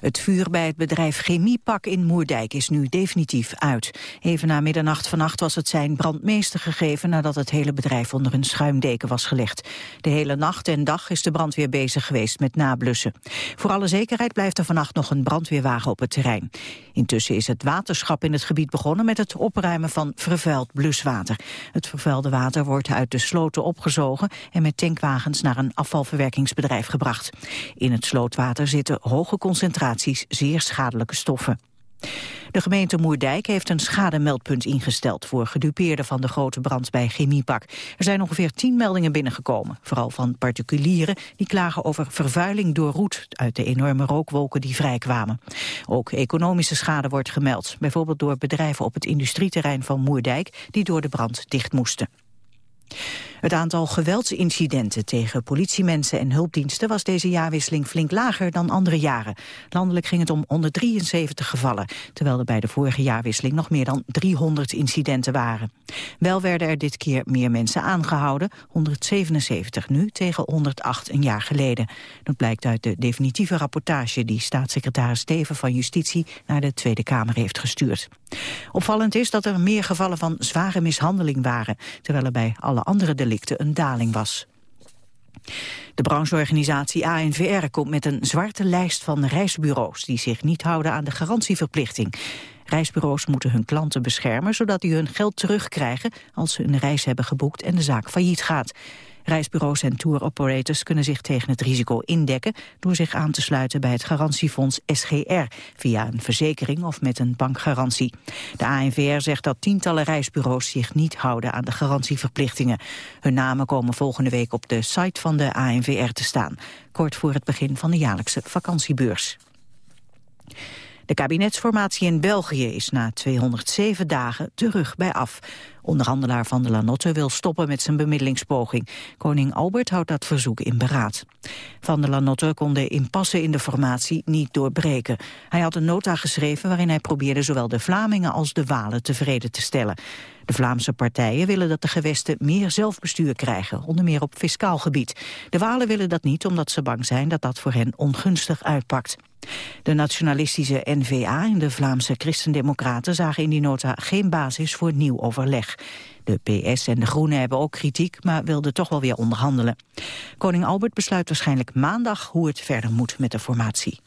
Het vuur bij het bedrijf Chemiepak in Moerdijk is nu definitief uit. Even na middernacht vannacht was het zijn brandmeester gegeven... nadat het hele bedrijf onder een schuimdeken was gelegd. De hele nacht en dag is de brandweer bezig geweest met nablussen. Voor alle zekerheid blijft er vannacht nog een brandweerwagen op het terrein. Intussen is het waterschap in het gebied begonnen... met het opruimen van vervuild bluswater. Het vervuilde water wordt uit de sloten opgezogen... en met tankwagens naar een afvalverwerkingsbedrijf gebracht. In het slootwater zitten hoge concentraties concentraties zeer schadelijke stoffen. De gemeente Moerdijk heeft een schademeldpunt ingesteld... voor gedupeerden van de grote brand bij Chemiepak. Er zijn ongeveer tien meldingen binnengekomen. Vooral van particulieren die klagen over vervuiling door roet... uit de enorme rookwolken die vrijkwamen. Ook economische schade wordt gemeld. Bijvoorbeeld door bedrijven op het industrieterrein van Moerdijk... die door de brand dicht moesten. Het aantal geweldsincidenten tegen politiemensen en hulpdiensten was deze jaarwisseling flink lager dan andere jaren. Landelijk ging het om 173 gevallen, terwijl er bij de vorige jaarwisseling nog meer dan 300 incidenten waren. Wel werden er dit keer meer mensen aangehouden, 177 nu tegen 108 een jaar geleden. Dat blijkt uit de definitieve rapportage die staatssecretaris Steven van Justitie naar de Tweede Kamer heeft gestuurd. Opvallend is dat er meer gevallen van zware mishandeling waren, terwijl er bij alle andere een daling was. De brancheorganisatie ANVR komt met een zwarte lijst van reisbureaus... die zich niet houden aan de garantieverplichting. Reisbureaus moeten hun klanten beschermen... zodat die hun geld terugkrijgen als ze een reis hebben geboekt en de zaak failliet gaat. Reisbureaus en tour operators kunnen zich tegen het risico indekken... door zich aan te sluiten bij het garantiefonds SGR... via een verzekering of met een bankgarantie. De ANVR zegt dat tientallen reisbureaus zich niet houden aan de garantieverplichtingen. Hun namen komen volgende week op de site van de ANVR te staan. Kort voor het begin van de jaarlijkse vakantiebeurs. De kabinetsformatie in België is na 207 dagen terug bij af. Onderhandelaar Van der Lanotte wil stoppen met zijn bemiddelingspoging. Koning Albert houdt dat verzoek in beraad. Van der Lanotte kon de impasse in de formatie niet doorbreken. Hij had een nota geschreven waarin hij probeerde zowel de Vlamingen als de Walen tevreden te stellen. De Vlaamse partijen willen dat de gewesten meer zelfbestuur krijgen, onder meer op fiscaal gebied. De Walen willen dat niet omdat ze bang zijn dat dat voor hen ongunstig uitpakt. De nationalistische N-VA en de Vlaamse Christendemocraten zagen in die nota geen basis voor nieuw overleg. De PS en de Groenen hebben ook kritiek, maar wilden toch wel weer onderhandelen. Koning Albert besluit waarschijnlijk maandag hoe het verder moet met de formatie.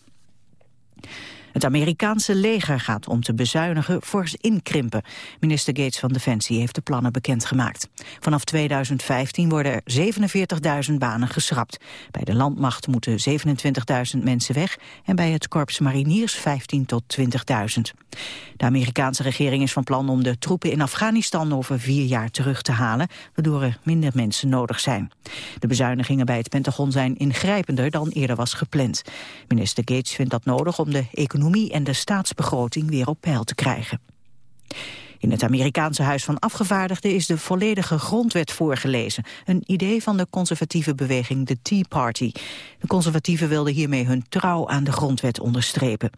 Het Amerikaanse leger gaat om te bezuinigen fors inkrimpen. Minister Gates van Defensie heeft de plannen bekendgemaakt. Vanaf 2015 worden er 47.000 banen geschrapt. Bij de landmacht moeten 27.000 mensen weg... en bij het korps mariniers 15 tot 20.000. De Amerikaanse regering is van plan om de troepen in Afghanistan... over vier jaar terug te halen, waardoor er minder mensen nodig zijn. De bezuinigingen bij het Pentagon zijn ingrijpender dan eerder was gepland. Minister Gates vindt dat nodig om de economie en de staatsbegroting weer op peil te krijgen. In het Amerikaanse Huis van Afgevaardigden is de volledige grondwet voorgelezen. Een idee van de conservatieve beweging de Tea Party. De conservatieven wilden hiermee hun trouw aan de grondwet onderstrepen.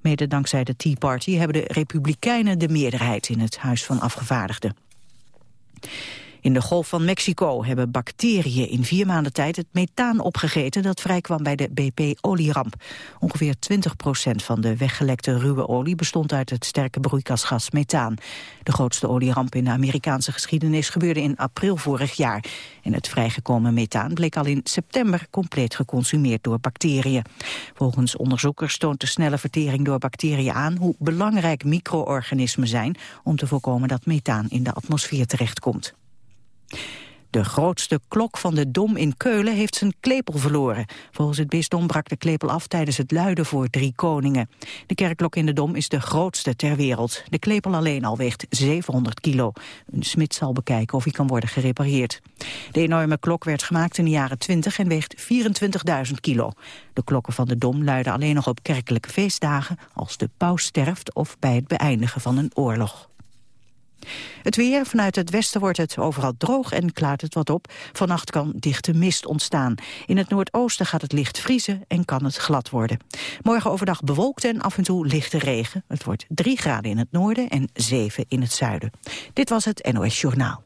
Mede dankzij de Tea Party hebben de republikeinen de meerderheid in het Huis van Afgevaardigden. In de Golf van Mexico hebben bacteriën in vier maanden tijd het methaan opgegeten dat vrijkwam bij de BP-olieramp. Ongeveer 20 procent van de weggelekte ruwe olie bestond uit het sterke broeikasgas methaan. De grootste olieramp in de Amerikaanse geschiedenis gebeurde in april vorig jaar. En het vrijgekomen methaan bleek al in september compleet geconsumeerd door bacteriën. Volgens onderzoekers toont de snelle vertering door bacteriën aan hoe belangrijk micro-organismen zijn om te voorkomen dat methaan in de atmosfeer terechtkomt. De grootste klok van de Dom in Keulen heeft zijn klepel verloren. Volgens het bisdom brak de klepel af tijdens het luiden voor drie koningen. De kerkklok in de Dom is de grootste ter wereld. De klepel alleen al weegt 700 kilo. Een smid zal bekijken of hij kan worden gerepareerd. De enorme klok werd gemaakt in de jaren 20 en weegt 24.000 kilo. De klokken van de Dom luiden alleen nog op kerkelijke feestdagen... als de paus sterft of bij het beëindigen van een oorlog. Het weer, vanuit het westen wordt het overal droog en klaart het wat op. Vannacht kan dichte mist ontstaan. In het noordoosten gaat het licht vriezen en kan het glad worden. Morgen overdag bewolkt en af en toe lichte regen. Het wordt 3 graden in het noorden en 7 in het zuiden. Dit was het NOS Journaal.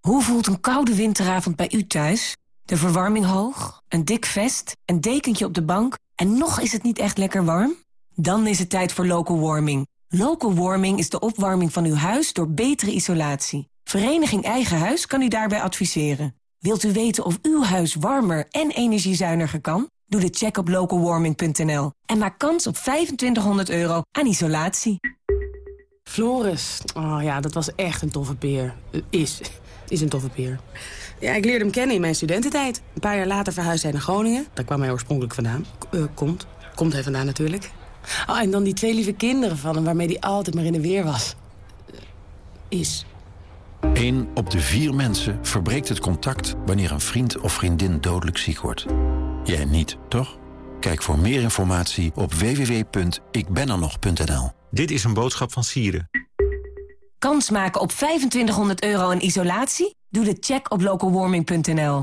Hoe voelt een koude winteravond bij u thuis? De verwarming hoog, een dik vest, een dekentje op de bank... en nog is het niet echt lekker warm? Dan is het tijd voor local warming. Local warming is de opwarming van uw huis door betere isolatie. Vereniging Eigen Huis kan u daarbij adviseren. Wilt u weten of uw huis warmer en energiezuiniger kan? Doe de check op localwarming.nl en maak kans op 2500 euro aan isolatie. Floris, oh ja, dat was echt een toffe peer. Uh, is, is een toffe peer. Ja, ik leerde hem kennen in mijn studententijd. Een paar jaar later verhuisde hij naar Groningen. Daar kwam hij oorspronkelijk vandaan. Uh, komt. Komt hij vandaan natuurlijk. Oh, en dan die twee lieve kinderen van hem waarmee hij altijd maar in de weer was. Is. Eén op de vier mensen verbreekt het contact wanneer een vriend of vriendin dodelijk ziek wordt. Jij niet, toch? Kijk voor meer informatie op www.ikbenernog.nl. Dit is een boodschap van Sieren. Kans maken op 2500 euro in isolatie? Doe de check op localwarming.nl.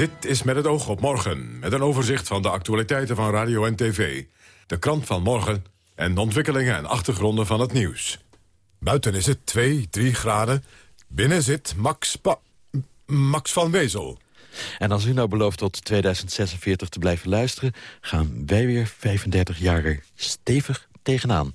Dit is met het oog op morgen, met een overzicht van de actualiteiten van radio en tv. De krant van morgen en de ontwikkelingen en achtergronden van het nieuws. Buiten is het 2, 3 graden. Binnen zit Max, pa Max van Wezel. En als u nou belooft tot 2046 te blijven luisteren... gaan wij weer 35 jaar stevig tegenaan.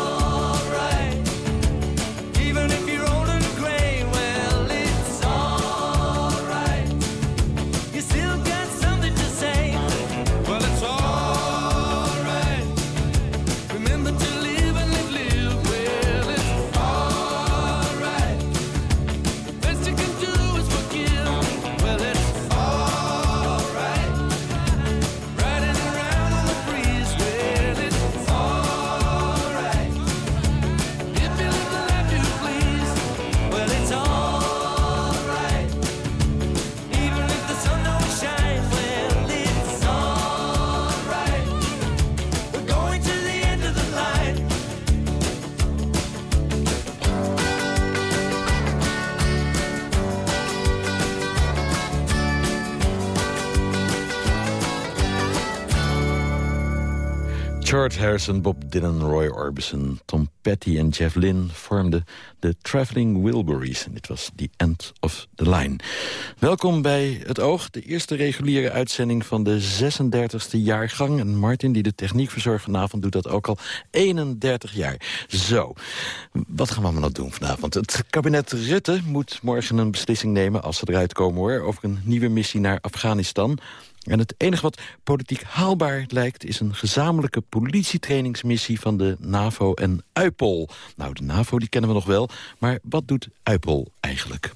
George Harrison, Bob Dylan, Roy Orbison, Tom Petty en Jeff Lynne vormden de Traveling Wilburys. En dit was The End of the Line. Welkom bij Het Oog, de eerste reguliere uitzending van de 36e jaargang. En Martin, die de techniek verzorgt vanavond, doet dat ook al 31 jaar. Zo, wat gaan we allemaal nog doen vanavond? Het kabinet Rutte moet morgen een beslissing nemen, als ze eruit komen hoor... over een nieuwe missie naar Afghanistan... En het enige wat politiek haalbaar lijkt... is een gezamenlijke politietrainingsmissie van de NAVO en UIPOL. Nou, de NAVO die kennen we nog wel, maar wat doet UIPOL eigenlijk?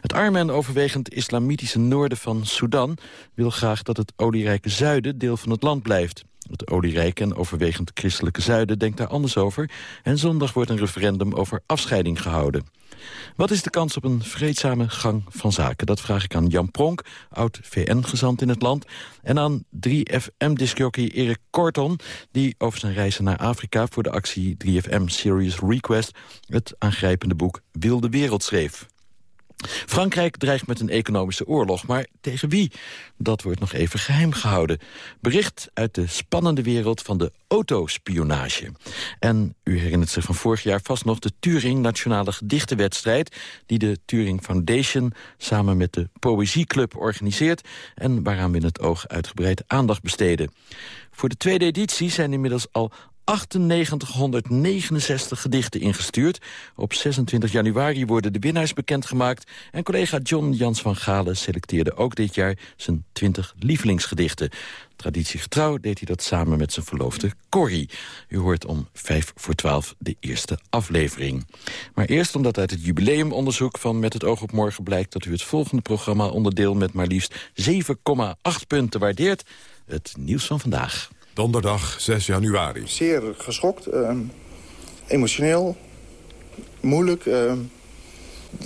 Het arme en overwegend islamitische noorden van Sudan... wil graag dat het olierijke zuiden deel van het land blijft. Het olierijke en overwegend christelijke zuiden denkt daar anders over... en zondag wordt een referendum over afscheiding gehouden. Wat is de kans op een vreedzame gang van zaken? Dat vraag ik aan Jan Pronk, oud-VN-gezant in het land... en aan 3FM-discjockey Erik Korton... die over zijn reizen naar Afrika voor de actie 3FM Serious Request... het aangrijpende boek Wilde Wereld schreef. Frankrijk dreigt met een economische oorlog, maar tegen wie? Dat wordt nog even geheim gehouden. Bericht uit de spannende wereld van de autospionage. En u herinnert zich van vorig jaar vast nog de Turing Nationale Gedichtenwedstrijd... die de Turing Foundation samen met de Poëzieclub organiseert... en waaraan we in het oog uitgebreid aandacht besteden. Voor de tweede editie zijn inmiddels al 9869 gedichten ingestuurd. Op 26 januari worden de winnaars bekendgemaakt... en collega John Jans van Galen selecteerde ook dit jaar zijn 20 lievelingsgedichten. Traditiegetrouw deed hij dat samen met zijn verloofde Corrie. U hoort om 5 voor 12 de eerste aflevering. Maar eerst omdat uit het jubileumonderzoek van Met het oog op morgen blijkt... dat u het volgende programma onderdeel met maar liefst 7,8 punten waardeert. Het nieuws van vandaag. Donderdag 6 januari. Zeer geschokt, uh, emotioneel, moeilijk, uh,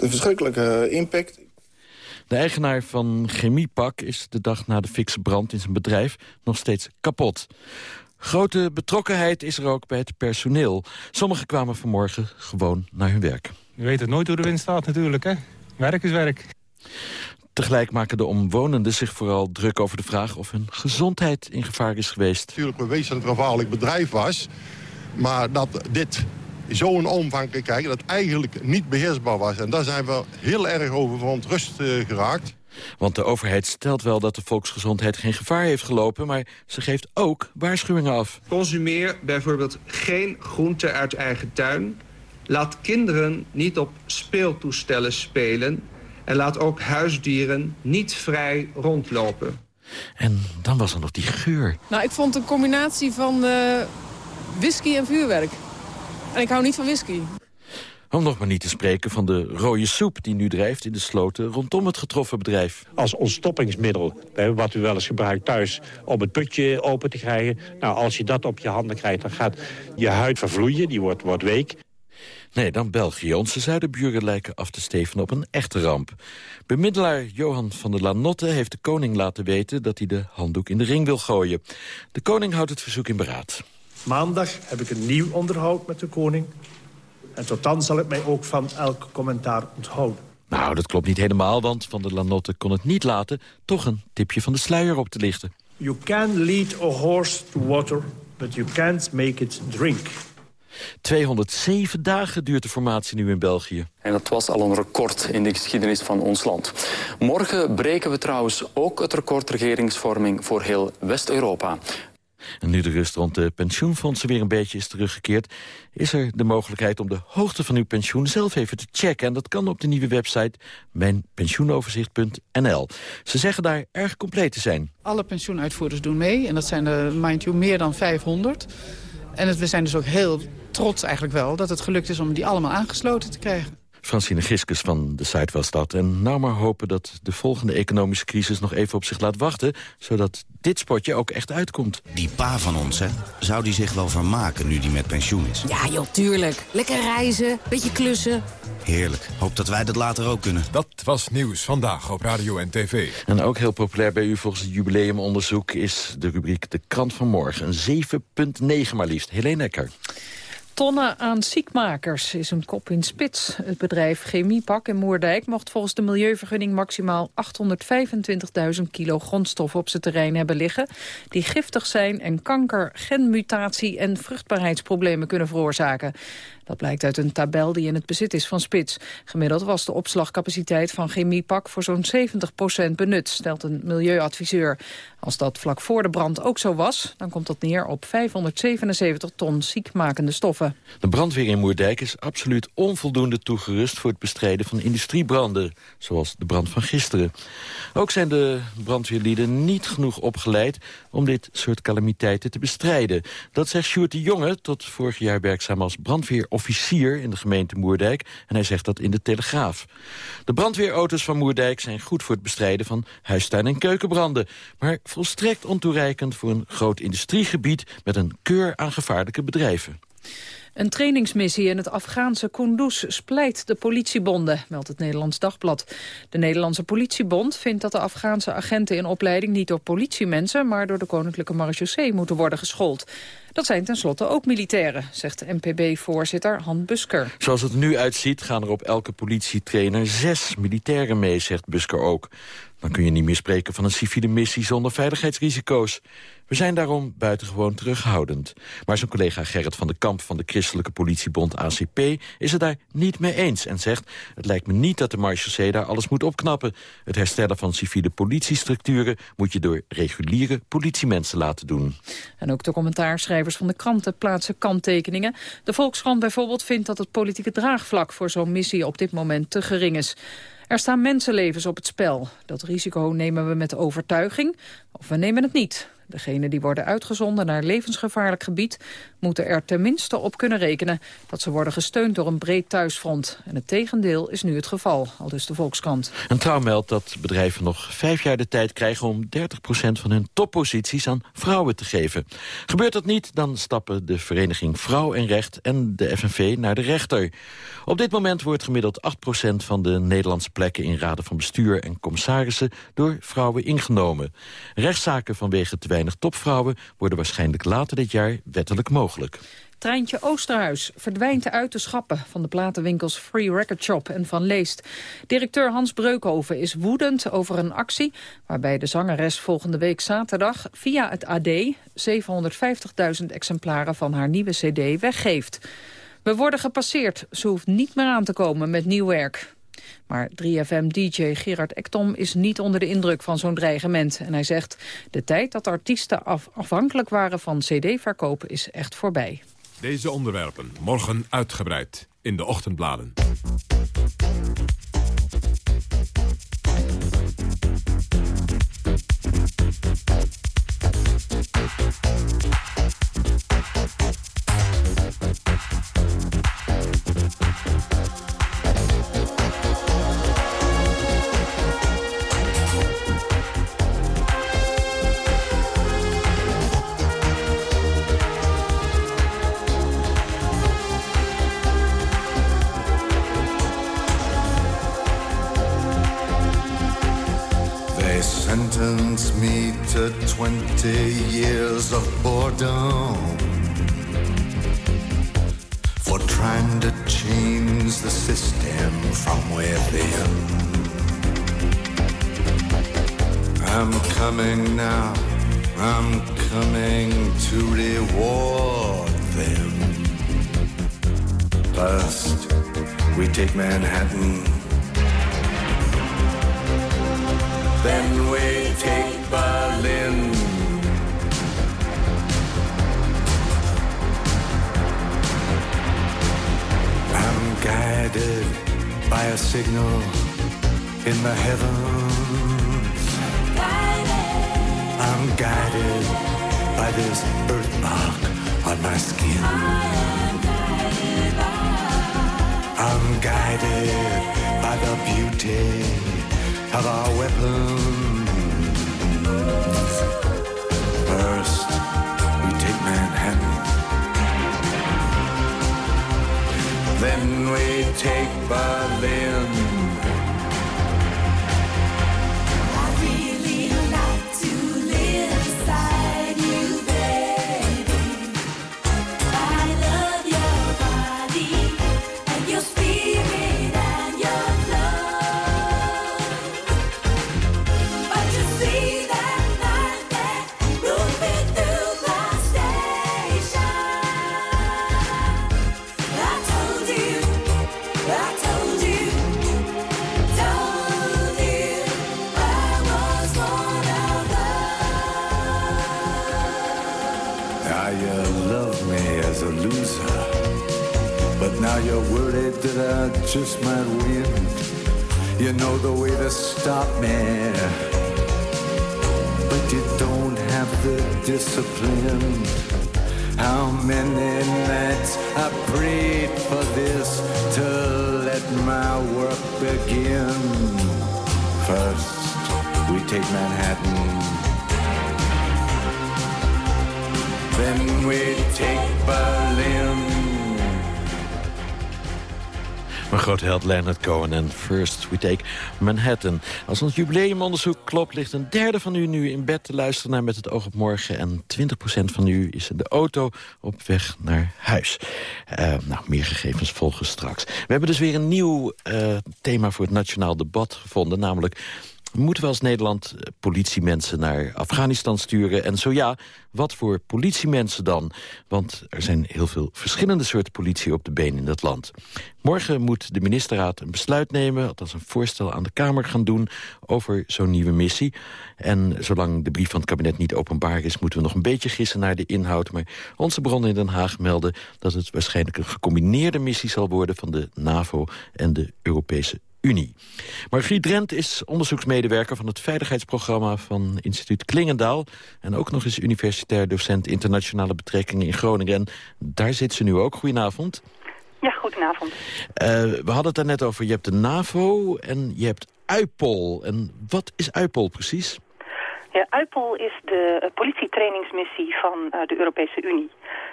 een verschrikkelijke impact. De eigenaar van Chemiepak is de dag na de fikse brand in zijn bedrijf nog steeds kapot. Grote betrokkenheid is er ook bij het personeel. Sommigen kwamen vanmorgen gewoon naar hun werk. Je weet het nooit hoe de wind staat natuurlijk, hè? Werk is werk. Tegelijk maken de omwonenden zich vooral druk over de vraag... of hun gezondheid in gevaar is geweest. Natuurlijk, we weten dat het een gevaarlijk bedrijf was. Maar dat dit zo'n omvang kan krijgen, dat eigenlijk niet beheersbaar was. En daar zijn we heel erg over verontrust uh, geraakt. Want de overheid stelt wel dat de volksgezondheid geen gevaar heeft gelopen... maar ze geeft ook waarschuwingen af. Consumeer bijvoorbeeld geen groente uit eigen tuin. Laat kinderen niet op speeltoestellen spelen... En laat ook huisdieren niet vrij rondlopen. En dan was er nog die geur. Nou, ik vond een combinatie van uh, whisky en vuurwerk. En ik hou niet van whisky. Om nog maar niet te spreken van de rode soep die nu drijft in de sloten rondom het getroffen bedrijf. Als ontstoppingsmiddel, wat u wel eens gebruikt thuis om het putje open te krijgen. Nou, als je dat op je handen krijgt, dan gaat je huid vervloeien, die wordt, wordt week. Nee, dan België. Onze zuidenburen lijken af te steven op een echte ramp. Bemiddelaar Johan van der Lanotte heeft de koning laten weten... dat hij de handdoek in de ring wil gooien. De koning houdt het verzoek in beraad. Maandag heb ik een nieuw onderhoud met de koning. En tot dan zal ik mij ook van elk commentaar onthouden. Nou, dat klopt niet helemaal, want Van der Lanotte kon het niet laten... toch een tipje van de sluier op te lichten. You can lead a horse to water, but you can't make it drink. 207 dagen duurt de formatie nu in België. En dat was al een record in de geschiedenis van ons land. Morgen breken we trouwens ook het record regeringsvorming voor heel West-Europa. En nu de rust rond de pensioenfondsen weer een beetje is teruggekeerd... is er de mogelijkheid om de hoogte van uw pensioen zelf even te checken. En dat kan op de nieuwe website mijnpensioenoverzicht.nl. Ze zeggen daar erg compleet te zijn. Alle pensioenuitvoerders doen mee. En dat zijn er, mind you, meer dan 500. En het, we zijn dus ook heel trots eigenlijk wel dat het gelukt is om die allemaal aangesloten te krijgen. Francine Giskus van de site was dat. En nou maar hopen dat de volgende economische crisis nog even op zich laat wachten... zodat dit spotje ook echt uitkomt. Die pa van ons, hè? Zou die zich wel vermaken nu die met pensioen is? Ja, joh, tuurlijk. Lekker reizen, beetje klussen. Heerlijk. Hoop dat wij dat later ook kunnen. Dat was Nieuws Vandaag op Radio en TV. En ook heel populair bij u volgens het jubileumonderzoek... is de rubriek De Krant van Morgen. Een 7,9 maar liefst. Helene Ecker. Tonnen aan ziekmakers is een kop in spits. Het bedrijf Chemiepak in Moerdijk mocht volgens de milieuvergunning maximaal 825.000 kilo grondstoffen op zijn terrein hebben liggen, die giftig zijn en kanker, genmutatie en vruchtbaarheidsproblemen kunnen veroorzaken. Dat blijkt uit een tabel die in het bezit is van Spits. Gemiddeld was de opslagcapaciteit van Chemiepak voor zo'n 70% benut, stelt een milieuadviseur. Als dat vlak voor de brand ook zo was, dan komt dat neer op 577 ton ziekmakende stoffen. De brandweer in Moerdijk is absoluut onvoldoende toegerust... voor het bestrijden van industriebranden, zoals de brand van gisteren. Ook zijn de brandweerlieden niet genoeg opgeleid... om dit soort calamiteiten te bestrijden. Dat zegt Sjoerd de Jonge, tot vorig jaar werkzaam als brandweerofficier... in de gemeente Moerdijk, en hij zegt dat in de Telegraaf. De brandweerauto's van Moerdijk zijn goed voor het bestrijden... van huistuin- en keukenbranden, maar volstrekt ontoereikend... voor een groot industriegebied met een keur aan gevaarlijke bedrijven. Een trainingsmissie in het Afghaanse Kunduz splijt de politiebonden, meldt het Nederlands Dagblad. De Nederlandse politiebond vindt dat de Afghaanse agenten in opleiding niet door politiemensen, maar door de Koninklijke Marechaussee moeten worden geschoold. Dat zijn tenslotte ook militairen, zegt NPB-voorzitter Han Busker. Zoals het nu uitziet gaan er op elke politietrainer zes militairen mee, zegt Busker ook. Dan kun je niet meer spreken van een civiele missie zonder veiligheidsrisico's. We zijn daarom buitengewoon terughoudend. Maar zijn collega Gerrit van den Kamp van de Christelijke Politiebond ACP... is het daar niet mee eens en zegt... het lijkt me niet dat de marechaussee daar alles moet opknappen. Het herstellen van civiele politiestructuren... moet je door reguliere politiemensen laten doen. En ook de commentaarschrijvers van de kranten plaatsen kanttekeningen. De Volkskrant bijvoorbeeld vindt dat het politieke draagvlak... voor zo'n missie op dit moment te gering is. Er staan mensenlevens op het spel. Dat risico nemen we met overtuiging, of we nemen het niet. Degenen die worden uitgezonden naar levensgevaarlijk gebied... moeten er tenminste op kunnen rekenen dat ze worden gesteund door een breed thuisfront. En het tegendeel is nu het geval, al dus de Volkskrant. Een trouw meldt dat bedrijven nog vijf jaar de tijd krijgen... om 30% van hun topposities aan vrouwen te geven. Gebeurt dat niet, dan stappen de vereniging Vrouw en Recht... en de FNV naar de rechter. Op dit moment wordt gemiddeld 8% van de Nederlandse plekken... in raden van bestuur en commissarissen door vrouwen ingenomen. Rechtszaken vanwege te weinig topvrouwen... worden waarschijnlijk later dit jaar wettelijk mogelijk. Treintje Oosterhuis verdwijnt uit de schappen van de platenwinkels Free Record Shop en Van Leest. Directeur Hans Breukhoven is woedend over een actie waarbij de zangeres volgende week zaterdag via het AD 750.000 exemplaren van haar nieuwe cd weggeeft. We worden gepasseerd, ze hoeft niet meer aan te komen met nieuw werk. Maar 3FM-dj Gerard Ektom is niet onder de indruk van zo'n dreigement. En hij zegt, de tijd dat artiesten af afhankelijk waren van cd-verkoop is echt voorbij. Deze onderwerpen morgen uitgebreid in de ochtendbladen. Coming now, I'm coming to reward them. First, we take Manhattan. Then we take Berlin. I'm guided by a signal in the heavens. Guided by this birthmark on my skin. I'm guided by the beauty of our weapons. First, we take Manhattan. Then we take Berlin. Just might win. You know the way to stop me. But you don't have the discipline. How many nights I prayed for this to let my work begin. First, we take Manhattan. Then we take Berlin. Mijn grote held Leonard Cohen en First We Take Manhattan. Als ons jubileumonderzoek klopt, ligt een derde van u nu in bed te luisteren naar Met het oog op morgen. En 20% van u is in de auto op weg naar huis. Eh, nou, meer gegevens volgen straks. We hebben dus weer een nieuw eh, thema voor het nationaal debat gevonden, namelijk... Moeten we als Nederland eh, politiemensen naar Afghanistan sturen? En zo ja, wat voor politiemensen dan? Want er zijn heel veel verschillende soorten politie op de been in dat land. Morgen moet de ministerraad een besluit nemen... althans een voorstel aan de Kamer gaan doen over zo'n nieuwe missie. En zolang de brief van het kabinet niet openbaar is... moeten we nog een beetje gissen naar de inhoud. Maar onze bronnen in Den Haag melden dat het waarschijnlijk... een gecombineerde missie zal worden van de NAVO en de Europese Unie. Margriet Drent is onderzoeksmedewerker van het veiligheidsprogramma van instituut Klingendaal. En ook nog eens universitair docent internationale betrekkingen in Groningen. En daar zit ze nu ook. Goedenavond. Ja, goedenavond. Uh, we hadden het daar net over, je hebt de NAVO en je hebt UIPOL. En wat is UIPOL precies? Ja, UIPOL is de politietrainingsmissie van uh, de Europese Unie.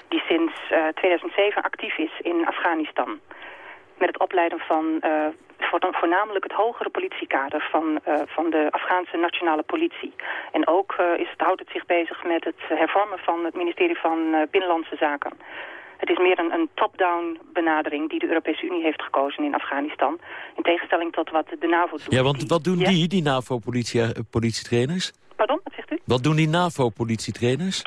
Die sinds uh, 2007 actief is in Afghanistan. Met het opleiden van voornamelijk het hogere politiekader van, uh, van de Afghaanse nationale politie. En ook uh, is het, houdt het zich bezig met het hervormen van het ministerie van uh, Binnenlandse Zaken. Het is meer een, een top-down benadering die de Europese Unie heeft gekozen in Afghanistan. In tegenstelling tot wat de NAVO doet. Ja, want wat doen die, die NAVO-politietrainers? Pardon, wat zegt u? Wat doen die NAVO-politietrainers?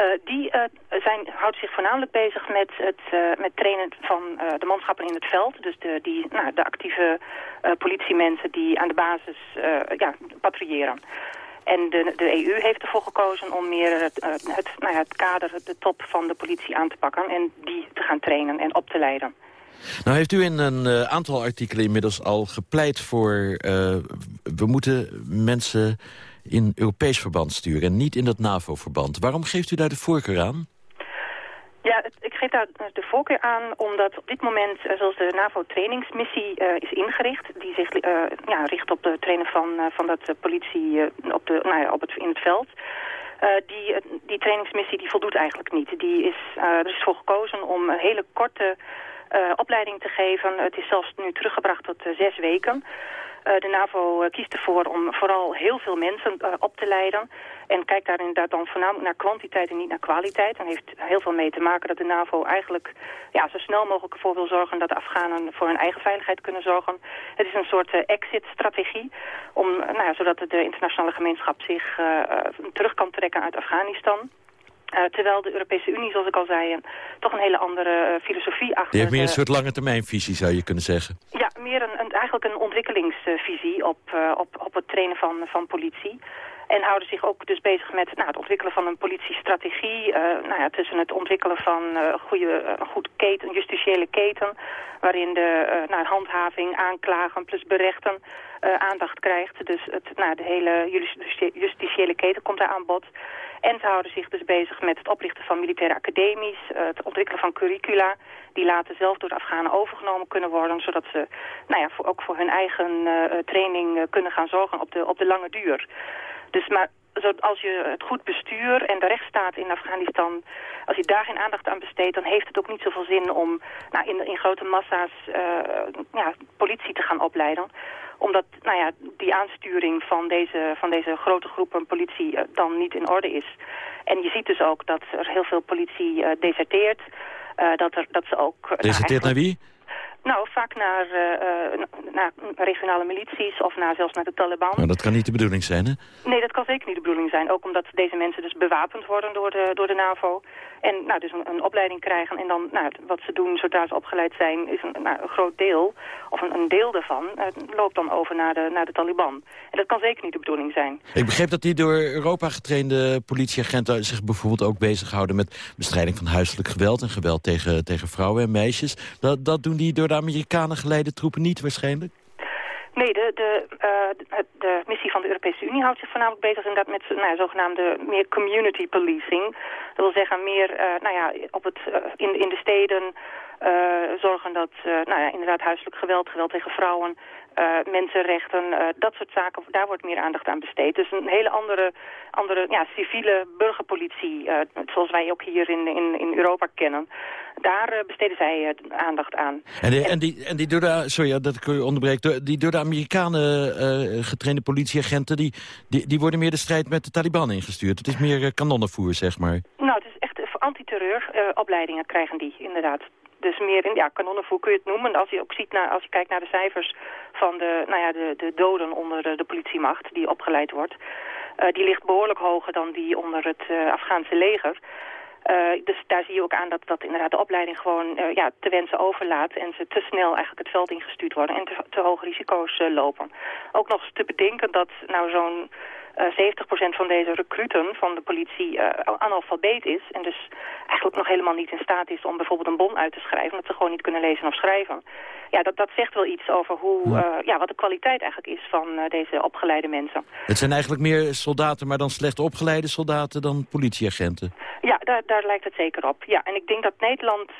Uh, die uh, zijn, houdt zich voornamelijk bezig met het uh, met trainen van de manschappen in het veld. Dus de, die, nou, de actieve politiemensen die aan de basis ja, patrouilleren. En de, de EU heeft ervoor gekozen om meer het, het, nou ja, het kader, de top van de politie aan te pakken... en die te gaan trainen en op te leiden. Nou heeft u in een aantal artikelen inmiddels al gepleit voor... We moeten mensen in Europees verband sturen en niet in dat NAVO-verband. Waarom geeft u daar de voorkeur aan? Ja, ik geef daar de voorkeur aan omdat op dit moment, zoals de NAVO-trainingsmissie uh, is ingericht... die zich uh, ja, richt op het trainen van, uh, van dat politie op de, nou ja, op het, in het veld... die, die trainingsmissie die voldoet eigenlijk niet. Die is, er is voor gekozen om een hele korte opleiding te geven. Het is zelfs nu teruggebracht tot zes weken... Uh, de NAVO uh, kiest ervoor om vooral heel veel mensen uh, op te leiden. En kijkt daar inderdaad dan voornamelijk naar kwantiteit en niet naar kwaliteit. En heeft heel veel mee te maken dat de NAVO eigenlijk ja, zo snel mogelijk ervoor wil zorgen... dat de Afghanen voor hun eigen veiligheid kunnen zorgen. Het is een soort exit-strategie, om, nou ja, zodat de internationale gemeenschap zich terug kan trekken uit Afghanistan. Uh, terwijl de Europese Unie, zoals ik al zei, een, toch een hele andere filosofie achter... Die heeft meer een soort lange termijnvisie, zou je kunnen zeggen. Ja, meer een, een eigenlijk een ontwikkelingsvisie op, uh, op, op het trainen van, van politie. En houden zich ook dus bezig met nou, het ontwikkelen van een politiestrategie. nou ja, tussen het ontwikkelen van goede, een goed keten, justitiële keten... waarin de nou, handhaving, aanklagen plus berechten aandacht krijgt. Dus het, nou, de hele justitiële keten komt daar aan bod... En ze houden zich dus bezig met het oprichten van militaire academies, het ontwikkelen van curricula, die later zelf door de Afghanen overgenomen kunnen worden, zodat ze nou ja, voor, ook voor hun eigen uh, training kunnen gaan zorgen op de, op de lange duur. Dus maar als je het goed bestuur en de rechtsstaat in Afghanistan, als je daar geen aandacht aan besteedt, dan heeft het ook niet zoveel zin om nou, in, in grote massa's ja, politie te gaan opleiden omdat nou ja, die aansturing van deze, van deze grote groepen politie uh, dan niet in orde is. En je ziet dus ook dat er heel veel politie uh, deserteert. Uh, dat, er, dat ze ook... Deserteert naar wie? Nou, vaak naar, naar regionale milities of naar, zelfs naar de Taliban. Maar dat kan niet de bedoeling zijn, hè? Nee, dat kan zeker niet de bedoeling zijn. Ook omdat deze mensen dus bewapend worden door de, door de NAVO. En nou, dus een, een opleiding krijgen. En dan, nou, wat ze doen zodra ze opgeleid zijn, is een, nou, een groot deel, of een, deel daarvan, eh, loopt dan over naar de, naar de Taliban. En dat kan zeker niet de bedoeling zijn. Ik begreep dat die door Europa getrainde politieagenten zich bijvoorbeeld ook bezighouden met bestrijding van huiselijk geweld en geweld tegen, tegen vrouwen en meisjes. Dat, dat doen die door de Amerikanen geleide troepen niet waarschijnlijk? Nee, de, de, uh, de, missie van de Europese Unie houdt zich voornamelijk bezig inderdaad met nou, zogenaamde meer community policing. Dat wil zeggen meer uh, nou ja, op het, uh, in, in de steden zorgen dat nou ja, inderdaad huiselijk geweld, geweld tegen vrouwen, mensenrechten, dat soort zaken, daar wordt meer aandacht aan besteed. Dus een hele andere, andere ja, civiele burgerpolitie, zoals wij ook hier in, in, in Europa kennen. Daar uh, besteden zij uh, aandacht aan. En, die, en, die, en die door de, sorry dat ik u onderbreek, die door de Amerikanen uh, getrainde politieagenten, die, die, die worden meer de strijd met de Taliban ingestuurd. Het is meer kanonnenvoer, zeg maar. Nou, het is echt antiterreuropleidingen krijgen die, inderdaad. Dus meer in ja, kanonnenvoer kun je het noemen. Als je ook ziet, naar, als je kijkt naar de cijfers van de, nou ja, de, de doden onder de, politiemacht die opgeleid wordt. die ligt behoorlijk hoger dan die onder het Afghaanse leger. Uh, dus daar zie je ook aan dat, dat inderdaad de opleiding gewoon ja, te wensen overlaat... en ze te snel eigenlijk het veld ingestuurd worden en te, hoge risico's lopen. Ook nog te bedenken dat nou zo'n 70% van deze recruten van de politie analfabeet is... en dus eigenlijk nog helemaal niet in staat is om bijvoorbeeld een bon uit te schrijven... omdat ze gewoon niet kunnen lezen of schrijven. Ja, dat, dat zegt wel iets over hoe, ja. ja wat de kwaliteit eigenlijk is van deze opgeleide mensen. Het zijn eigenlijk meer soldaten, maar dan slecht opgeleide soldaten dan politieagenten? Ja, daar, daar lijkt het zeker op. Ja, en ik denk dat Nederland,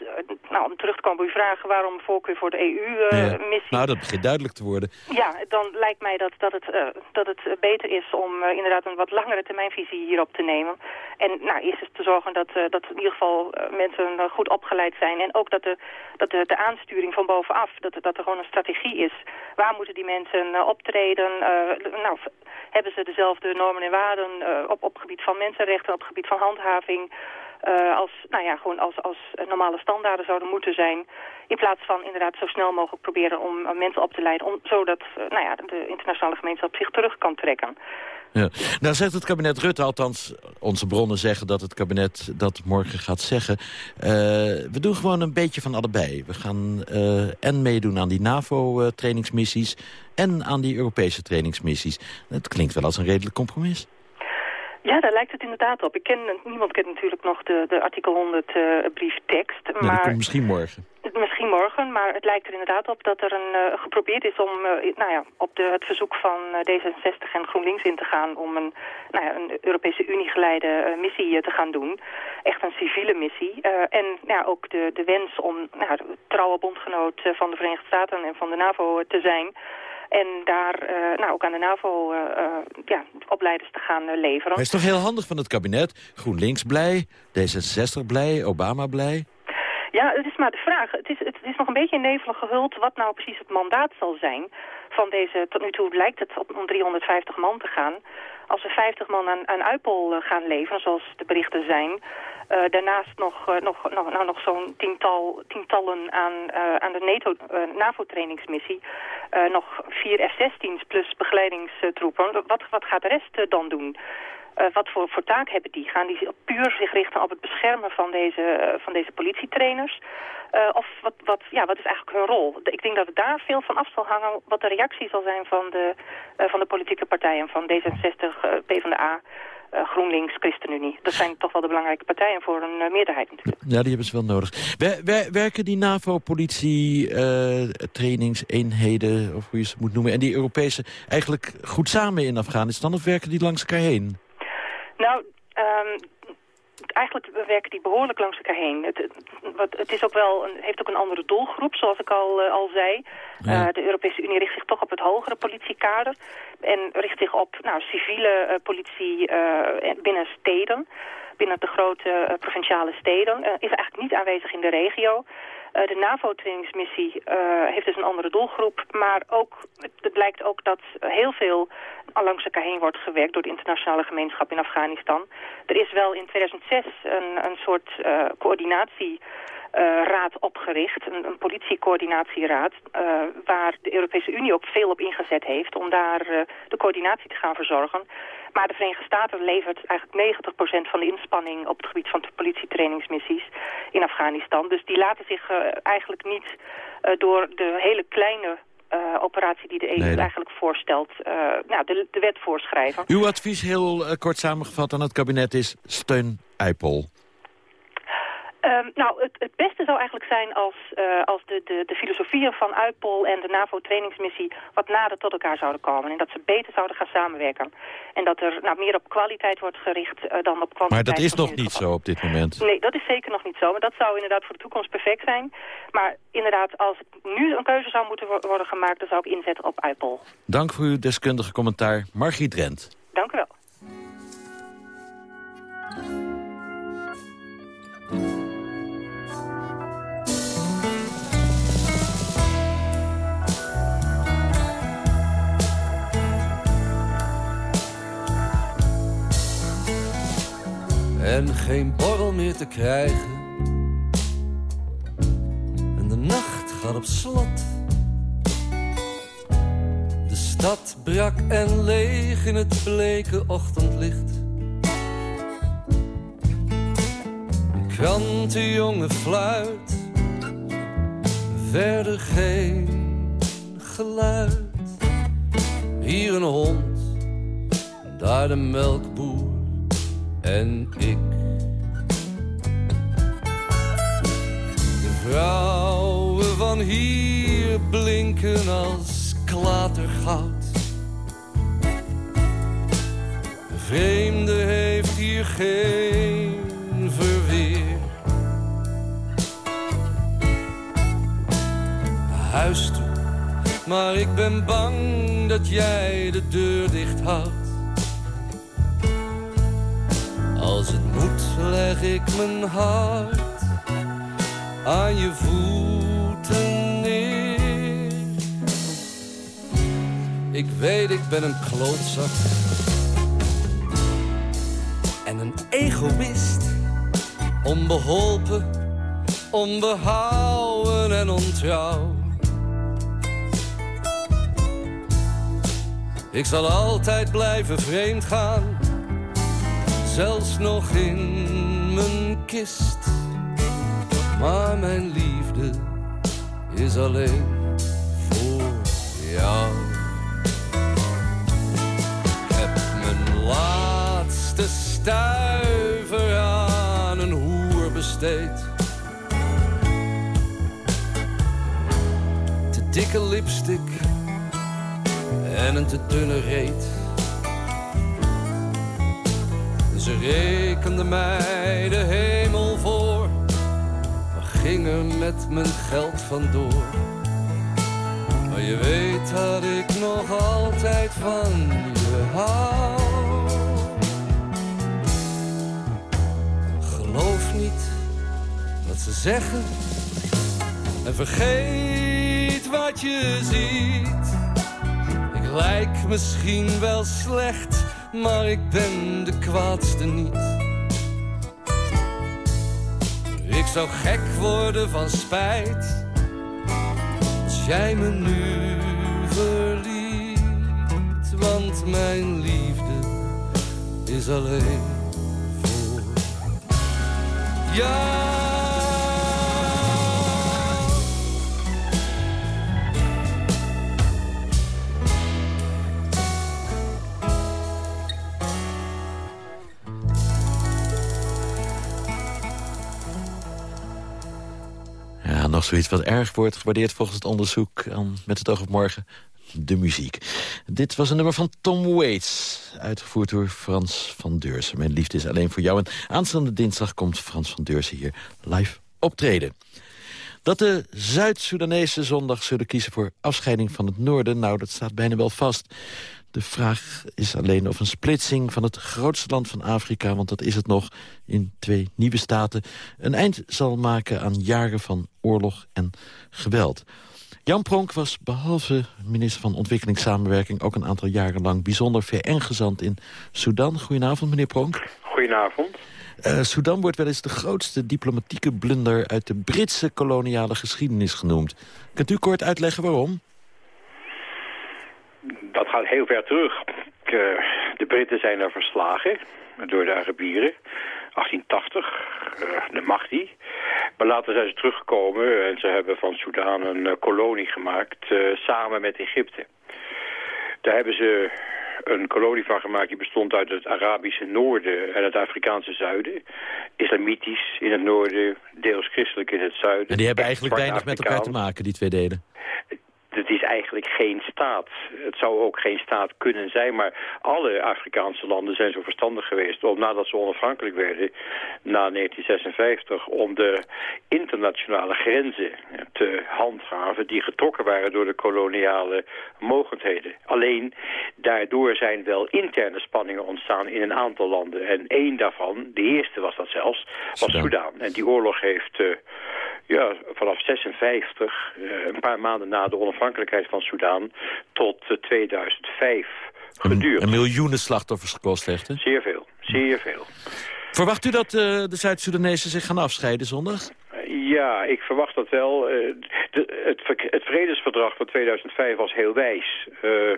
nou om terug te komen op uw vraag, waarom voorkeur voor de EU-missie... Uh, nou, dat begint duidelijk te worden. Ja, dan lijkt mij dat, dat, het, uh, dat het beter is om inderdaad een wat langere termijnvisie hierop te nemen. En nou, eerst eens te zorgen dat, dat in ieder geval mensen goed opgeleid zijn. En ook dat, de, dat de, aansturing van bovenaf, dat, dat er gewoon een strategie is. Waar moeten die mensen optreden? nou, hebben ze dezelfde normen en waarden op, op gebied van mensenrechten, op gebied van handhaving... Als, nou ja, gewoon als, als normale standaarden zouden moeten zijn. In plaats van inderdaad zo snel mogelijk proberen om mensen op te leiden. Om, zodat nou ja, de internationale gemeenschap zich terug kan trekken. Ja. Nou zegt het kabinet Rutte, althans onze bronnen zeggen dat het kabinet dat morgen gaat zeggen. we doen gewoon een beetje van allebei. We gaan en meedoen aan die NAVO-trainingsmissies en aan die Europese trainingsmissies. Het klinkt wel als een redelijk compromis. Ja, daar lijkt het inderdaad op. Ik ken, niemand kent natuurlijk nog de, de artikel 100 uh, brieftekst. Maar nee, dat komt misschien morgen. Misschien morgen, maar het lijkt er inderdaad op dat er een, uh, geprobeerd is om uh, nou ja, op de, het verzoek van D66 en GroenLinks in te gaan om een, nou ja, een Europese Unie geleide missie te gaan doen. Echt een civiele missie. en ja, ook de, de wens om nou, de trouwe bondgenoot van de Verenigde Staten en van de NAVO te zijn. En daar uh, nou, ook aan de NAVO uh, uh, ja, opleiders te gaan leveren. Maar is toch heel handig van het kabinet? GroenLinks blij, D66 blij, Obama blij? Ja, het is maar de vraag. Het is, het is nog een beetje in nevelen gehuld wat nou precies het mandaat zal zijn van deze... Tot nu toe lijkt het om 350 man te gaan. Als we 50 man aan, aan Uipel gaan leveren, zoals de berichten zijn... Uh, daarnaast nog, uh, nog, nog, nou, nog zo'n tiental, tientallen aan, uh, aan de NAVO-trainingsmissie. nog vier F-16's plus begeleidingstroepen. Wat, wat gaat de rest dan doen? Wat voor, voor taak hebben die? Gaan die puur zich richten op het beschermen van deze, van deze politietrainers? Of wat, wat, ja, wat is eigenlijk hun rol? Ik denk dat het daar veel van af zal hangen wat de reactie zal zijn van de, van de politieke partijen, van D66, PvdA, GroenLinks, ChristenUnie. Dat zijn toch wel de belangrijke partijen voor een uh, meerderheid natuurlijk. Ja, die hebben ze wel nodig. Wer, wer, werken die NAVO-politie, uh, trainingseenheden, of hoe je ze moet noemen... en die Europese eigenlijk goed samen in Afghanistan... of werken die langs elkaar heen? Nou, um, eigenlijk werken die behoorlijk langs elkaar heen. Het, het, het is ook wel een, heeft ook een andere doelgroep, zoals ik al, uh, al zei. Ja. Uh, de Europese Unie richt zich toch op het hogere politiekader. En richt zich op nou, civiele uh, politie binnen steden. Binnen de grote provinciale steden. is eigenlijk niet aanwezig in de regio. Uh, de NAVO-trainingsmissie uh, heeft dus een andere doelgroep. Maar ook, het blijkt ook dat heel veel langs elkaar heen wordt gewerkt door de internationale gemeenschap in Afghanistan. Er is wel in 2006 een, een soort uh, coördinatie raad opgericht, een, politiecoördinatieraad, waar de Europese Unie ook veel op ingezet heeft om daar de coördinatie te gaan verzorgen. Maar de Verenigde Staten levert eigenlijk 90% van de inspanning op het gebied van politietrainingsmissies in Afghanistan. Dus die laten zich uh, eigenlijk niet door de hele kleine uh, operatie die de EU Nee, eigenlijk voorstelt, nou, de, de wet voorschrijven. Uw advies, heel eh, kort samengevat aan het kabinet, is steun Eipol. Um, nou, het, het beste zou eigenlijk zijn als, uh, als de, de, de filosofieën van UIPOL en de NAVO-trainingsmissie wat nader tot elkaar zouden komen. En dat ze beter zouden gaan samenwerken. En dat er nou, meer op kwaliteit wordt gericht uh, dan op kwantiteit. Maar dat is nog niet zo op dit moment. Nee, dat is zeker nog niet zo. Maar dat zou inderdaad voor de toekomst perfect zijn. Maar inderdaad, als nu een keuze zou moeten wo- worden gemaakt... dan zou ik inzetten op UIPOL. Dank voor uw deskundige commentaar, Margriet Rent. Dank u wel. En geen borrel meer te krijgen. En de nacht gaat op slot. De stad brak en leeg in het bleke ochtendlicht. Krantenjongen fluit, verder geen geluid. Hier een hond, daar de melkboer en ik. De vrouwen van hier blinken als klatergoud. De vreemde heeft hier geen verweer. Huis maar ik ben bang dat jij de deur dicht houdt. Als het moet leg ik mijn hart aan je voeten neer. Ik weet ik ben een klootzak en een egoïst. Onbeholpen, onbehouden en ontrouw. Ik zal altijd blijven vreemd gaan zelfs nog in mijn kist. Maar mijn liefde is alleen voor jou. Ik heb mijn laatste stuiver aan een hoer besteed. Te dikke lipstick en een te dunne reet. Ze rekende mij de hemel voor, maar ging er met mijn geld vandoor. Maar je weet dat ik nog altijd van je hou. Geloof niet wat ze zeggen en vergeet wat je ziet. Ik lijk misschien wel slecht maar ik ben de kwaadste niet. Ik zou gek worden van spijt als jij me nu verliet, want mijn liefde is alleen voor jou. Zoiets wat erg wordt gewaardeerd volgens het onderzoek aan Met het oog op morgen. De muziek. Dit was een nummer van Tom Waits, uitgevoerd door Frans van Deursen. Mijn liefde is alleen voor jou. En aanstaande dinsdag komt Frans van Deursen hier live optreden. Dat de Zuid-Soedanese zondag zullen kiezen voor afscheiding van het noorden... nou, dat staat bijna wel vast. De vraag is alleen of een splitsing van het grootste land van Afrika... want dat is het nog, in twee nieuwe staten... een eind zal maken aan jaren van oorlog en geweld. Jan Pronk was behalve minister van Ontwikkelingssamenwerking... ook een aantal jaren lang bijzonder VN-gezant in Sudan. Goedenavond, meneer Pronk. Goedenavond. Uh, Sudan wordt wel eens de grootste diplomatieke blunder... uit de Britse koloniale geschiedenis genoemd. Kunt u kort uitleggen waarom? Dat gaat heel ver terug. De Britten zijn er verslagen door de Arabieren. 1880, de Mahdi. Maar later zijn ze teruggekomen en ze hebben van Soudaan een kolonie gemaakt... samen met Egypte. Daar hebben ze een kolonie van gemaakt die bestond uit het Arabische noorden en het Afrikaanse zuiden. Islamitisch in het noorden, deels christelijk in het zuiden. En die hebben eigenlijk weinig met elkaar te maken, die twee delen? Het is eigenlijk geen staat. Het zou ook geen staat kunnen zijn, maar alle Afrikaanse landen zijn zo verstandig geweest om nadat ze onafhankelijk werden, na 1956, om de internationale grenzen te handhaven die getrokken waren door de koloniale mogendheden. Alleen daardoor zijn wel interne spanningen ontstaan in een aantal landen. En één daarvan, de eerste was dat zelfs, was Soudaan. En die oorlog heeft uh, ja, vanaf 56, uh, een paar maanden na de onafhankelijkheid van Soudaan, tot uh, 2005 geduurd. Een, een miljoenen slachtoffers gekost heeft, hè? Zeer veel, zeer veel. Verwacht u dat de Zuid-Soedanezen zich gaan afscheiden zondag? Ja, ik verwacht dat wel. Uh, de, het, het, vredesverdrag van 2005 was heel wijs. Uh,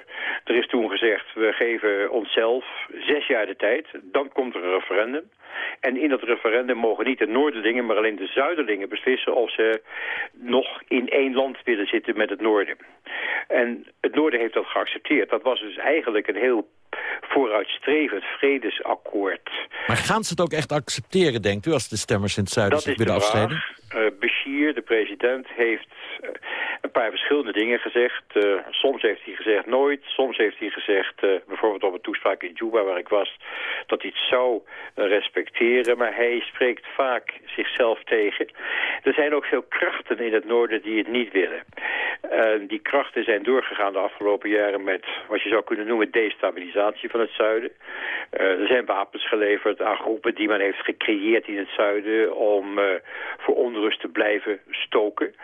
er is toen gezegd, we geven onszelf zes jaar de tijd. Dan komt er een referendum. En in dat referendum mogen niet de Noorderlingen, maar alleen de Zuiderlingen beslissen of ze nog in één land willen zitten met het Noorden. En het Noorden heeft dat geaccepteerd. Dat was dus eigenlijk een heel vooruitstrevend vredesakkoord. Maar gaan ze het ook echt accepteren, denkt u, als de stemmers in het zuiden zich willen afscheiden? Uh, Bashir, de president, heeft uh, een paar verschillende dingen gezegd. Uh, soms heeft hij gezegd nooit, soms heeft hij gezegd, bijvoorbeeld op een toespraak in Juba waar ik was, dat hij het zou respecteren, maar hij spreekt vaak zichzelf tegen. Er zijn ook veel krachten in het noorden die het niet willen. die krachten zijn doorgegaan de afgelopen jaren met wat je zou kunnen noemen destabilisatie van het zuiden. er zijn wapens geleverd aan groepen die men heeft gecreëerd in het zuiden om voor onrust te blijven stoken.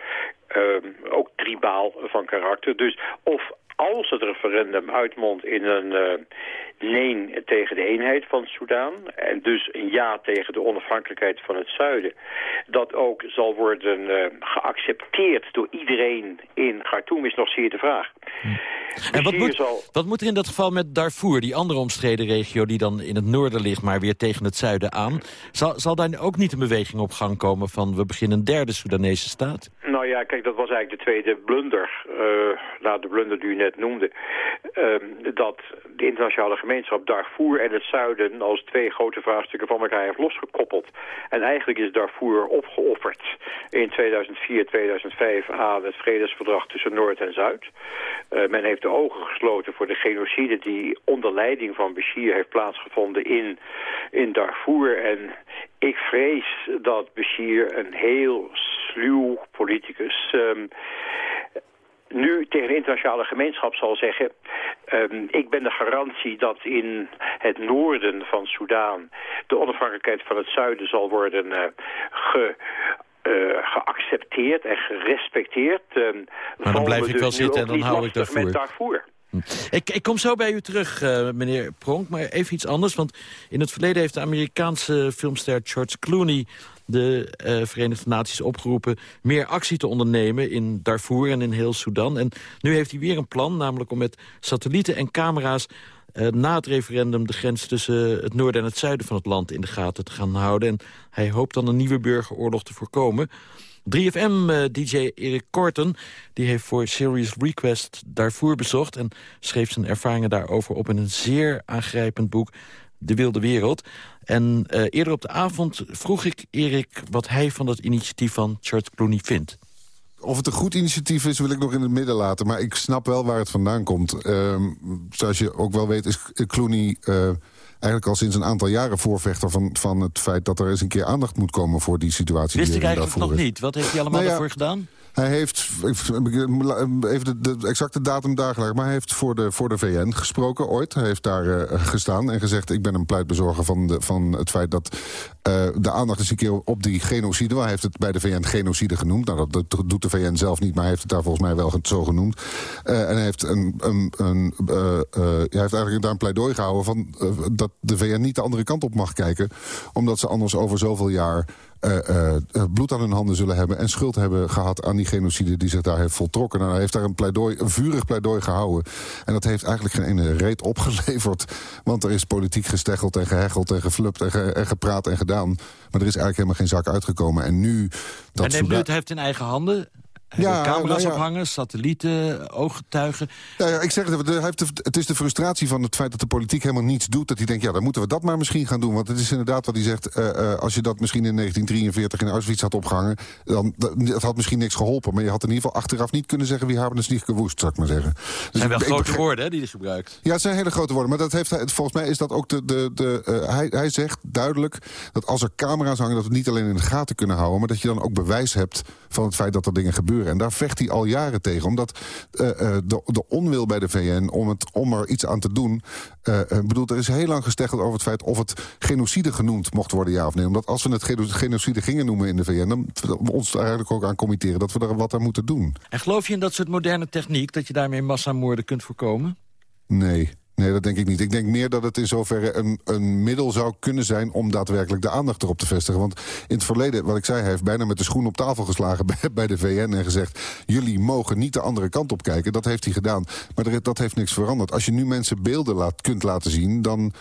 Uh, ook tribaal van karakter. Dus of als het referendum uitmondt in een uh, nee tegen de eenheid van Soudaan... en dus een ja tegen de onafhankelijkheid van het zuiden... dat ook zal worden uh, geaccepteerd door iedereen in Khartoum is nog zeer de vraag. En wat moet, zal... wat moet er in dat geval met Darfur, die andere omstreden regio... die dan in het noorden ligt, maar weer tegen het zuiden aan? Zal, zal daar ook niet een beweging op gang komen van... we beginnen een derde Soedanese staat? Nou ja, kijk, dat was eigenlijk de tweede blunder... Uh, de blunder die u net noemde... Uh, dat de internationale gemeenschap Darfur en het zuiden... als twee grote vraagstukken van elkaar heeft losgekoppeld. En eigenlijk is Darfur opgeofferd in 2004, 2005... aan het vredesverdrag tussen Noord en Zuid. Uh, men heeft de ogen gesloten voor de genocide... die onder leiding van Bashir heeft plaatsgevonden in, in Darfur. En ik vrees dat Bashir een heel sluw politicus... Um, nu tegen de internationale gemeenschap zal zeggen... Um, ik ben de garantie dat in het noorden van Soudaan... de onafhankelijkheid van het zuiden zal worden uh, ge... Uh, geaccepteerd en gerespecteerd. Um, maar dan blijf ik dus wel zitten en dan hou ik daarvoor. Ik, ik, kom zo bij u terug, uh, meneer Pronk, maar even iets anders. Want in het verleden heeft de Amerikaanse filmster George Clooney de uh, Verenigde Naties opgeroepen meer actie te ondernemen in Darfur en in heel Sudan. En nu heeft hij weer een plan, namelijk om met satellieten en camera's uh, na het referendum de grens tussen het noorden en het zuiden van het land in de gaten te gaan houden. En hij hoopt dan een nieuwe burgeroorlog te voorkomen. 3FM-dj uh, Erik Korten die heeft voor Serious Request Darfur bezocht... en schreef zijn ervaringen daarover op in een zeer aangrijpend boek... De Wilde Wereld. En uh, eerder op de avond vroeg ik Erik wat hij van dat initiatief van George Clooney vindt. Of het een goed initiatief is, wil ik nog in het midden laten. Maar ik snap wel waar het vandaan komt. Uh, zoals je ook wel weet, is Clooney... Uh, eigenlijk al sinds een aantal jaren voorvechter van, van het feit... dat er eens een keer aandacht moet komen voor die situatie. Wist die ik eigenlijk nog niet. Wat heeft hij allemaal nou ja, daarvoor gedaan? Hij heeft, even de, de, exacte datum daar gelijk... maar hij heeft voor de, voor de VN gesproken ooit. Hij heeft daar uh, gestaan en gezegd... ik ben een pleitbezorger van, de, van het feit dat uh, de aandacht is een keer op die genocide... hij heeft het bij de VN genocide genoemd. Nou, dat, dat doet de VN zelf niet, maar hij heeft het daar volgens mij wel zo genoemd. Uh, en hij heeft, een, een, een, hij heeft eigenlijk daar een pleidooi gehouden van... dat de VN niet de andere kant op mag kijken. Omdat ze anders over zoveel jaar eh, bloed aan hun handen zullen hebben... en schuld hebben gehad aan die genocide die zich daar heeft voltrokken. Nou, hij heeft daar een, pleidooi, een vurig pleidooi gehouden. En dat heeft eigenlijk geen ene reet opgeleverd. Want er is politiek gesteggeld en gehecheld en geflupt en, ge- en gepraat en gedaan. Maar er is eigenlijk helemaal geen zak uitgekomen. En nu... Dat en neemt nu Soeda- het heft in eigen handen? Hij Ja, camera's nou ja. ophangen, satellieten, ooggetuigen. Ja, ja, ik zeg het, hij heeft de- het is de frustratie van het feit dat de politiek helemaal niets doet. Dat hij denkt, ja, dan moeten we dat maar misschien gaan doen. Want het is inderdaad wat hij zegt, eh, eh, als je dat misschien in 1943 in Auschwitz had opgehangen... dan dat, had misschien niks geholpen. Maar je had in ieder geval achteraf niet kunnen zeggen... wie hebben het niet gewoest, zou ik maar zeggen. Dus Het zijn wel grote begrijp- woorden hè, die hij gebruikt. Ja, het zijn hele grote woorden. Maar dat heeft, hij- volgens mij is dat ook de... de, de eh, hij, hij zegt duidelijk dat als er camera's hangen... dat we het niet alleen in de gaten kunnen houden... maar dat je dan ook bewijs hebt van het feit dat er dingen gebeuren. En daar vecht hij al jaren tegen. Omdat eh, eh, de, de onwil bij de VN om, het, om er iets aan te doen... eh, bedoel, er is heel lang gesteggeld over het feit... of het genocide genoemd mocht worden, ja of nee. Omdat als we het geno- genocide gingen noemen in de VN... dan we ons er eigenlijk ook aan committeren dat we er wat aan moeten doen. En geloof je in dat soort moderne techniek... dat je daarmee massamoorden kunt voorkomen? Nee. Nee, dat denk ik niet. Ik denk meer dat het in zoverre een, een middel zou kunnen zijn... om daadwerkelijk de aandacht erop te vestigen. Want in het verleden, wat ik zei, hij heeft bijna met de schoen op tafel geslagen... bij, de VN en gezegd, jullie mogen niet de andere kant op kijken. Dat heeft hij gedaan. Maar dat heeft niks veranderd. Als je nu mensen beelden laat, kunt laten zien... dan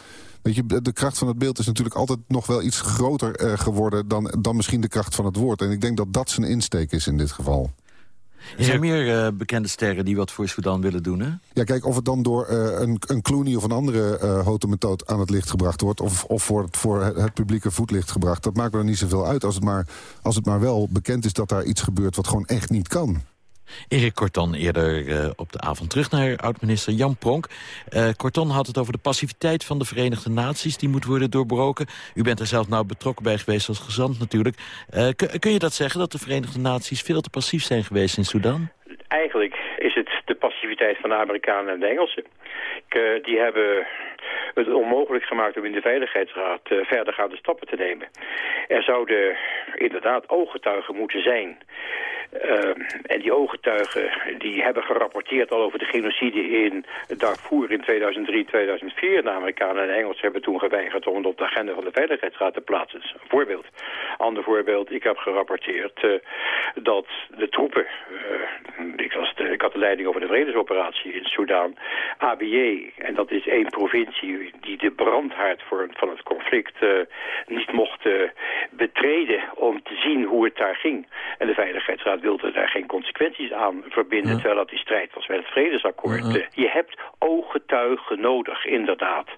Weet je, de kracht van het beeld is natuurlijk altijd nog wel iets groter eh, geworden... Dan, dan misschien de kracht van het woord. En ik denk dat dat zijn insteek is in dit geval. Er zijn meer eh, bekende sterren die wat voor Sudan willen doen, hè? Ja, kijk, of het dan door eh, een, een Clooney of een andere eh houten methode aan het licht gebracht wordt... of, of voor, het, voor het, het publieke voetlicht gebracht, dat maakt me dan niet zoveel uit... Als het, maar, als het maar wel bekend is dat daar iets gebeurt wat gewoon echt niet kan. Erik Korton eerder eh, op de avond terug naar oud-minister Jan Pronk. Korton had het over de passiviteit van de Verenigde Naties. Die moet worden doorbroken. U bent er zelf nou betrokken bij geweest als gezant natuurlijk. Eh, kun, je dat zeggen, dat de Verenigde Naties veel te passief zijn geweest in Sudan? Eigenlijk is het de passiviteit van de Amerikanen en de Engelsen. Die hebben het onmogelijk gemaakt om in de Veiligheidsraad eh, verdergaande stappen te nemen. Er zouden inderdaad ooggetuigen moeten zijn. Eh, en die ooggetuigen die hebben gerapporteerd al over de genocide in Darfur in 2003, 2004. De Amerikanen en Engelsen hebben toen geweigerd om het op de agenda van de Veiligheidsraad te plaatsen. Een voorbeeld. Ander voorbeeld, ik heb gerapporteerd eh, dat de troepen, eh, ik, de, ik had de leiding over de vredesoperatie in Soudaan, ABJ, en dat is één provincie die de brandhaard vormt van het conflict, eh, niet mocht betreden om te zien hoe het daar ging. En de Veiligheidsraad wilde daar geen consequenties aan verbinden, terwijl dat die strijd was met het vredesakkoord. Eh, je hebt ooggetuigen nodig, inderdaad.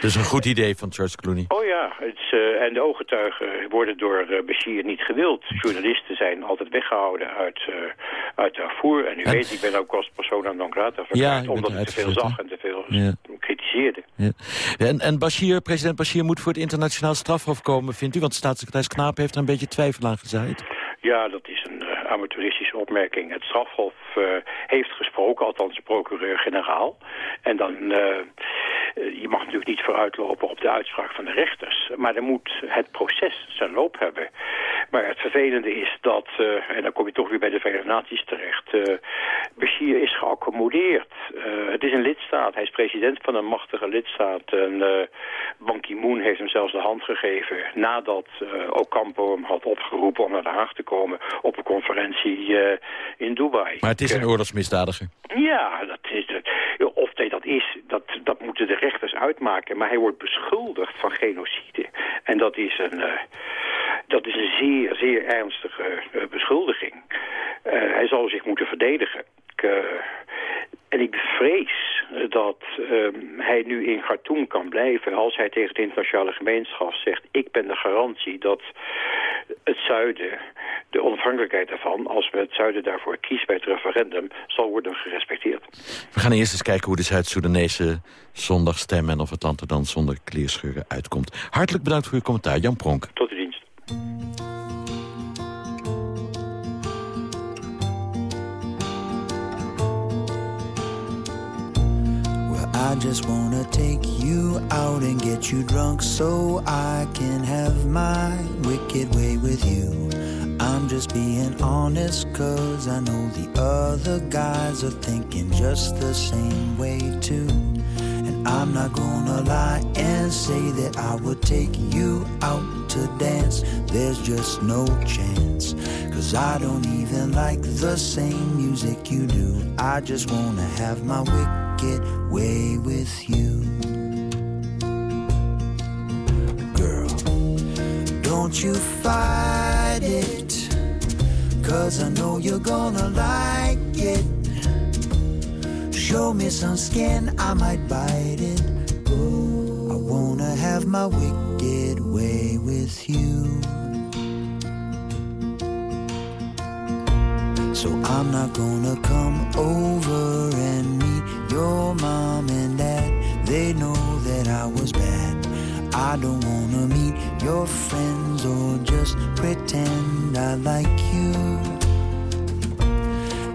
Dat is een goed idee van George Clooney. Oh ja, het eh, en de ooggetuigen worden door eh, Bashir niet gewild. Journalisten zijn altijd weggehouden uit, eh uit Darfur. En u weet, ik ben ook als persona non grata verklaard... Ja, omdat ik te veel zag en te veel Ja. kritiseerde. Ja. En, en Bashir, president Bashir moet voor het internationaal strafhof komen, vindt u? Want staatssecretaris Knaap heeft er een beetje twijfel aan gezaaid. Ja, dat is een amateuristische opmerking. Het strafhof eh, heeft gesproken, althans de procureur-generaal. En dan, eh, je mag natuurlijk niet vooruitlopen op de uitspraak van de rechters. Maar dan moet het proces zijn loop hebben. Maar het vervelende is dat, eh, en dan kom je toch weer bij de Verenigde Naties terecht... Bashir is geaccommodeerd. Het is een lidstaat, hij is president van een machtige lidstaat. En Ban Ki-moon heeft hem zelfs de hand gegeven... nadat eh, Ocampo hem had opgeroepen om naar Den Haag te komen... op een conferentie eh, in Dubai. Maar het is een oorlogsmisdadiger. Ja, dat is het. Of hij dat is, dat, dat moeten de rechters uitmaken. Maar hij wordt beschuldigd van genocide. En dat is een, eh, dat is een zeer, zeer ernstige eh, beschuldiging. Eh, hij zal zich moeten verdedigen. En ik vrees dat ehm, hij nu in Khartoum kan blijven als hij tegen de internationale gemeenschap zegt... ik ben de garantie dat het zuiden, de onafhankelijkheid daarvan... als we het zuiden daarvoor kiest bij het referendum, zal worden gerespecteerd. We gaan eerst eens kijken hoe de Zuid-Soedanese zondag stemmen... en of het land er dan zonder kleerscheuren uitkomt. Hartelijk bedankt voor uw commentaar, Jan Pronk. Tot uw dienst. I just wanna take you out and get you drunk so I can have my wicked way with you. I'm just being honest, cause I know the other guys are thinking just the same way too. And I'm not gonna lie and say that I would take you out to dance. There's just no chance. Cause I don't even like the same music you do. I just wanna have my wicked way with you. Girl, don't you fight it. Cause I know you're gonna like it. Show me some skin, I might bite it. I wanna have my wicked way with you. So I'm not gonna come over and your mom and dad. They know that I was bad. I don't wanna meet your friends or just pretend I like you.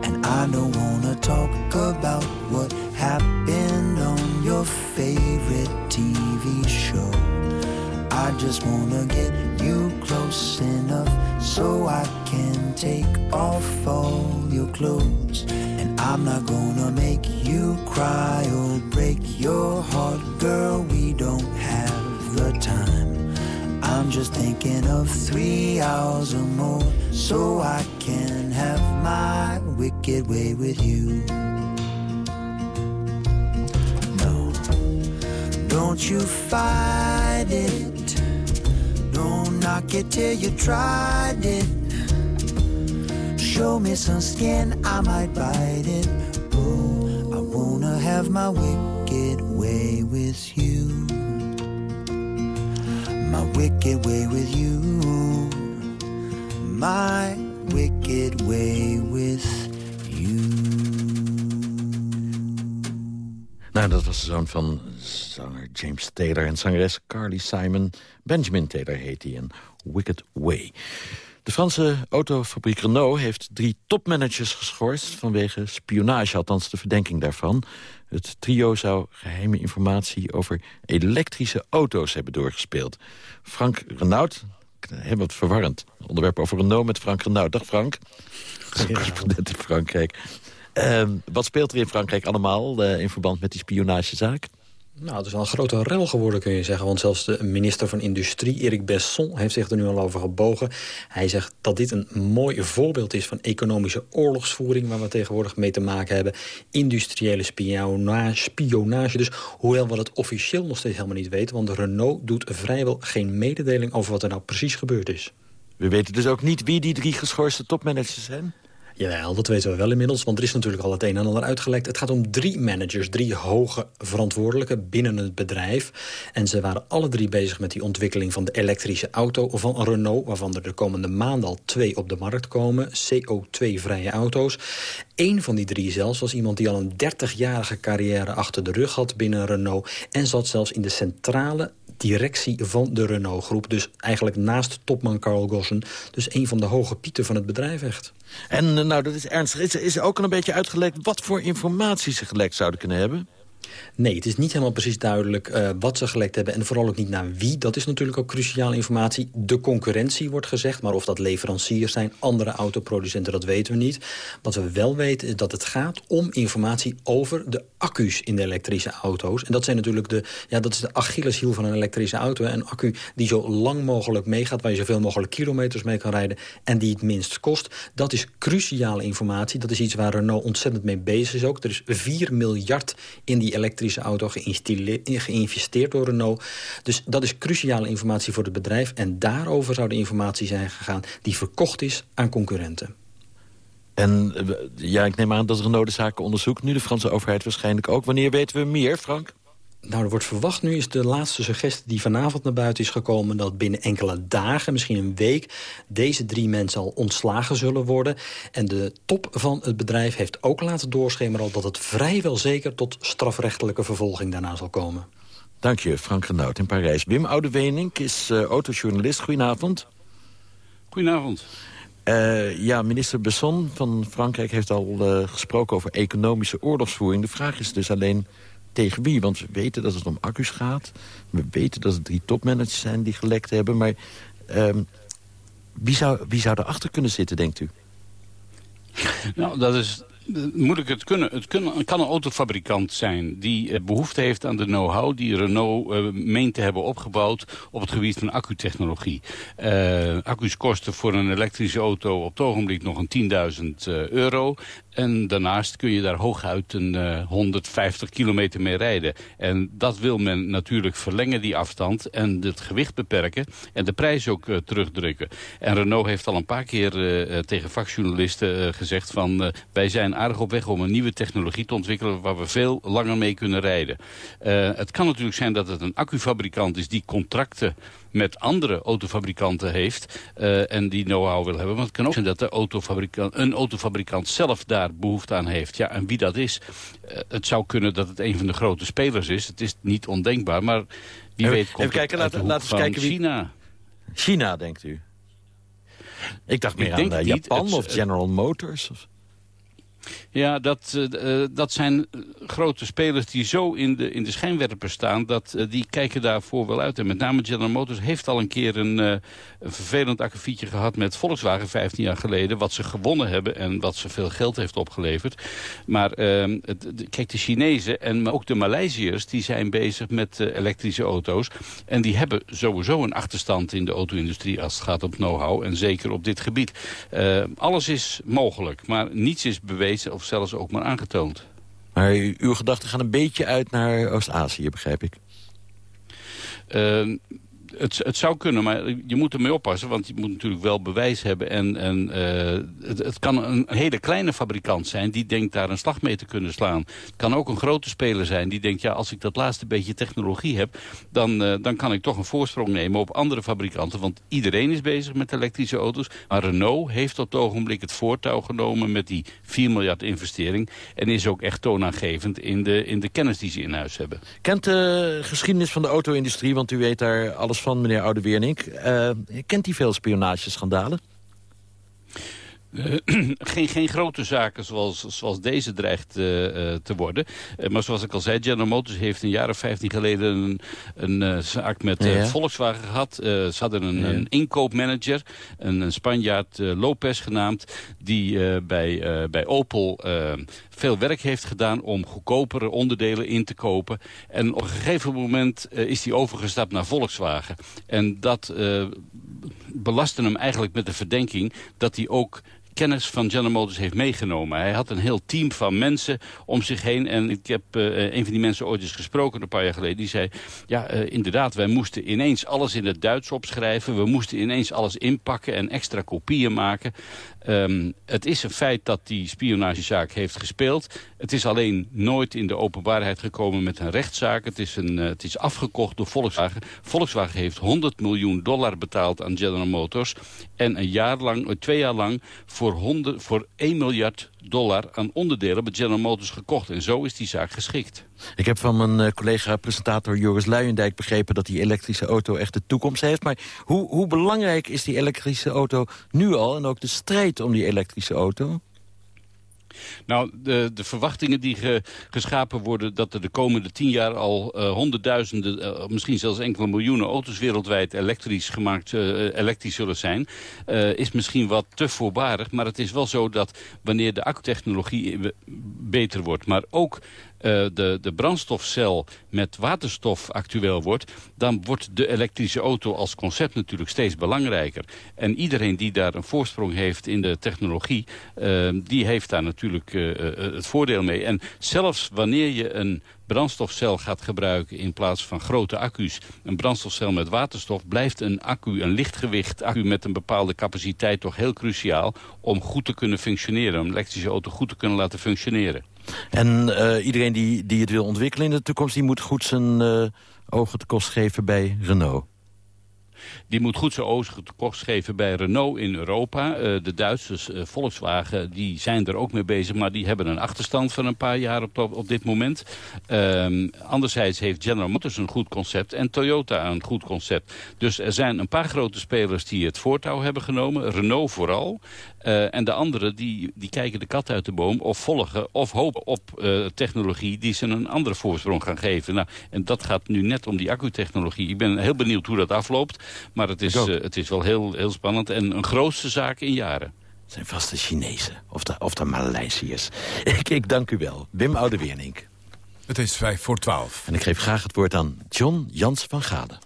And I don't wanna talk about what happened on your favorite TV show. I just wanna get you close enough so I can take off all your clothes. I'm not gonna make you cry or break your heart, girl. We don't have the time. I'm just thinking of three hours or more so I can have my wicked way with you. No, don't you fight it. Don't knock it till you tried it. Show me some skin, I might bite it. Oh, I wanna have my wicked way with you. My wicked way with you. My wicked way with Nou, dat was de zoon van zanger James Taylor en zangeres Carly Simon. Benjamin Taylor heet hij en Wicked Way. De Franse autofabriek Renault heeft drie topmanagers geschorst... vanwege spionage, althans de verdenking daarvan. Het trio zou geheime informatie over elektrische auto's hebben doorgespeeld. Frank Renaud, heel wat verwarrend. Onderwerp over Renault met Frank Renaud. Dag Frank. Correspondent in Frankrijk. Uh, wat speelt er in Frankrijk allemaal uh, in verband met die spionagezaak? Nou, het is wel een grote rel geworden, kun je zeggen. Want zelfs de minister van Industrie, Eric Besson, heeft zich er nu al over gebogen. Hij zegt dat dit een mooi voorbeeld is van economische oorlogsvoering... waar we tegenwoordig mee te maken hebben. Industriële spionage, spionage. Dus hoewel we het officieel nog steeds helemaal niet weten... want Renault doet vrijwel geen mededeling over wat er nou precies gebeurd is. We weten dus ook niet wie die drie geschorste topmanagers zijn? Jawel, dat weten we wel inmiddels, want er is natuurlijk al het een en ander uitgelekt. Het gaat om drie managers, drie hoge verantwoordelijken binnen het bedrijf. En ze waren alle drie bezig met die ontwikkeling van de elektrische auto van Renault... waarvan er de komende maanden al twee op de markt komen, CO2-vrije auto's. Eén van die drie zelfs was iemand die al een 30-jarige carrière achter de rug had binnen Renault... en zat zelfs in de centrale directie van de Renault-groep. Dus eigenlijk naast topman Carl Gossen. Dus een van de hoge pieten van het bedrijf echt. En nou, dat is ernstig. Is, is ook al een beetje uitgelekt wat voor informatie ze gelekt zouden kunnen hebben? Nee, het is niet helemaal precies duidelijk uh, wat ze gelekt hebben... en vooral ook niet naar wie. Dat is natuurlijk ook cruciale informatie. De concurrentie wordt gezegd, maar of dat leveranciers zijn... andere autoproducenten, dat weten we niet. Wat we wel weten is dat het gaat om informatie over de accu's in de elektrische auto's. En dat, zijn natuurlijk de, ja, dat is de Achilleshiel van een elektrische auto. Een accu die zo lang mogelijk meegaat... waar je zoveel mogelijk kilometers mee kan rijden... en die het minst kost. Dat is cruciale informatie. Dat is iets waar Renault ontzettend mee bezig is ook. Er is 4 miljard in die elektrische auto geïnvesteerd door Renault. Dus dat is cruciale informatie voor het bedrijf. En daarover zou de informatie zijn gegaan die verkocht is aan concurrenten. En ja, ik neem aan dat Renault de zaken onderzoekt. Nu de Franse overheid waarschijnlijk ook. Wanneer weten we meer, Frank? Nou, er wordt verwacht, nu is de laatste suggestie die vanavond naar buiten is gekomen... dat binnen enkele dagen, misschien een week, deze drie mensen al ontslagen zullen worden. En de top van het bedrijf heeft ook laten doorschemeren... dat het vrijwel zeker tot strafrechtelijke vervolging daarna zal komen. Dank je, Frank Renaud in Parijs. Wim Oudewenink is uh, autojournalist. Goedenavond. Goedenavond. Uh, ja, minister Besson van Frankrijk heeft al uh, gesproken over economische oorlogsvoering. De vraag is dus alleen tegen wie? Want we weten dat het om accu's gaat. We weten dat het drie topmanagers zijn die gelekt hebben. Maar um, wie, zou, wie zou erachter kunnen zitten, denkt u? Nou, dat is moet ik het kunnen? Het, het kan een autofabrikant zijn die eh, behoefte heeft aan de know-how... die Renault eh, meent te hebben opgebouwd op het gebied van accutechnologie. Uh, accu's kosten voor een elektrische auto op het ogenblik nog een 10.000 euro. En daarnaast kun je daar hooguit een uh, 150 kilometer mee rijden. En dat wil men natuurlijk verlengen, die afstand. En het gewicht beperken. En de prijs ook uh, terugdrukken. En Renault heeft al een paar keer uh, tegen vakjournalisten gezegd van... wij zijn aardig op weg om een nieuwe technologie te ontwikkelen... waar we veel langer mee kunnen rijden. het kan natuurlijk zijn dat het een accufabrikant is die contracten met andere autofabrikanten heeft en die know-how wil hebben. Want het kan ook zijn dat de autofabrikant, een autofabrikant zelf daar behoefte aan heeft. Ja, en wie dat is, uh, het zou kunnen dat het een van de grote spelers is. Het is niet ondenkbaar, maar wie even, weet komt even kijken, laten we kijken wie... China. China, denkt u? Ik dacht meer Ik aan niet. Japan Het- of General Motors. Of... Ja, dat, eh, eh, dat zijn grote spelers die zo in de, in de schijnwerper staan... dat eh, die kijken daarvoor wel uit. En met name General Motors heeft al een keer een, vervelend akkefietje gehad... met Volkswagen 15 jaar geleden, wat ze gewonnen hebben... en wat ze veel geld heeft opgeleverd. Maar eh, de- kijk, de Chinezen en ook de Maleisiërs... die zijn bezig met elektrische auto's. En die hebben sowieso een achterstand in de auto-industrie... als het gaat om know-how, en zeker op dit gebied. Eh, alles is mogelijk, maar niets is bewezen of zelfs ook maar aangetoond. Maar uw gedachten gaan een beetje uit naar Oost-Azië, begrijp ik. Eh, het, het zou kunnen, maar je moet ermee oppassen. Want je moet natuurlijk wel bewijs hebben. En, en eh, het, kan een hele kleine fabrikant zijn die denkt daar een slag mee te kunnen slaan. Het kan ook een grote speler zijn die denkt... ja, als ik dat laatste beetje technologie heb... dan, eh, dan kan ik toch een voorsprong nemen op andere fabrikanten. Want iedereen is bezig met elektrische auto's. Maar Renault heeft op het ogenblik het voortouw genomen... met die 4 miljard investering. En is ook echt toonaangevend in de, in de kennis die ze in huis hebben. Kent de geschiedenis van de auto-industrie, want u weet daar alles van, meneer Oudeweernink. Eh kent die veel spionageschandalen? Eh, geen, geen grote zaken zoals, zoals deze dreigt eh, eh, te worden. Maar zoals ik al zei, General Motors heeft een jaar of 15 geleden een, een zaak met Ja. Volkswagen gehad. Eh, ze hadden een, Ja. een inkoopmanager, een, een Spanjaard Lopez genaamd, die bij, bij Opel veel werk heeft gedaan om goedkopere onderdelen in te kopen. En op een gegeven moment is hij overgestapt naar Volkswagen. En dat eh, belastte hem eigenlijk met de verdenking dat hij ook kennis van General Motors heeft meegenomen. Hij had een heel team van mensen om zich heen. En ik heb eh, een van die mensen ooit eens gesproken een paar jaar geleden. Die zei, ja eh, inderdaad, wij moesten ineens alles in het Duits opschrijven. We moesten ineens alles inpakken en extra kopieën maken. Ehm, het is een feit dat die spionagezaak heeft gespeeld. Het is alleen nooit in de openbaarheid gekomen met een rechtszaak. Het is, een, eh, het is afgekocht door Volkswagen. Volkswagen heeft 100 miljoen dollar betaald aan General Motors. En een jaar lang, eh, twee jaar lang voor, 100, voor 1 miljard dollar aan onderdelen bij General Motors gekocht. En zo is die zaak geschikt. Ik heb van mijn eh, collega-presentator Joris Luijendijk begrepen... dat die elektrische auto echt de toekomst heeft. Maar hoe, hoe belangrijk is die elektrische auto nu al... en ook de strijd om die elektrische auto? Nou, de, de verwachtingen die ge- geschapen worden... dat er de komende tien jaar al eh, honderdduizenden... eh, misschien zelfs enkele miljoenen auto's wereldwijd elektrisch gemaakt... eh, elektrisch zullen zijn... is misschien wat te voorbarig. Maar het is wel zo dat wanneer de accutechnologie beter wordt... maar ook de, de brandstofcel met waterstof actueel wordt... dan wordt de elektrische auto als concept natuurlijk steeds belangrijker. En iedereen die daar een voorsprong heeft in de technologie... eh, die heeft daar natuurlijk eh, eh, het voordeel mee. En zelfs wanneer je een brandstofcel gaat gebruiken in plaats van grote accu's... een brandstofcel met waterstof, blijft een accu, een lichtgewicht accu met een bepaalde capaciteit toch heel cruciaal... om goed te kunnen functioneren, om een elektrische auto goed te kunnen laten functioneren. En eh, iedereen die, die het wil ontwikkelen in de toekomst... die moet goed zijn eh, ogen te kost geven bij Renault. Die moet goed zijn ogen te kost geven bij Renault in Europa. Eh, de Duitsers, eh, Volkswagen, die zijn er ook mee bezig... maar die hebben een achterstand van een paar jaar op, op dit moment. Ehm, anderzijds heeft General Motors een goed concept... en Toyota een goed concept. Dus er zijn een paar grote spelers die het voortouw hebben genomen. Renault vooral. Eh, en de anderen die, die kijken de kat uit de boom... of volgen of hopen op technologie die ze een andere voorsprong gaan geven. Nou, en dat gaat nu net om die accutechnologie. Ik ben heel benieuwd hoe dat afloopt. Maar het is, eh, het is wel heel, heel spannend en een grootste zaak in jaren. zijn vast de Chinezen of de, of de Maleisiërs. Ik, ik dank u wel. Wim Oudeweernink. Het is vijf voor twaalf. En ik geef graag het woord aan John Jans van Gade.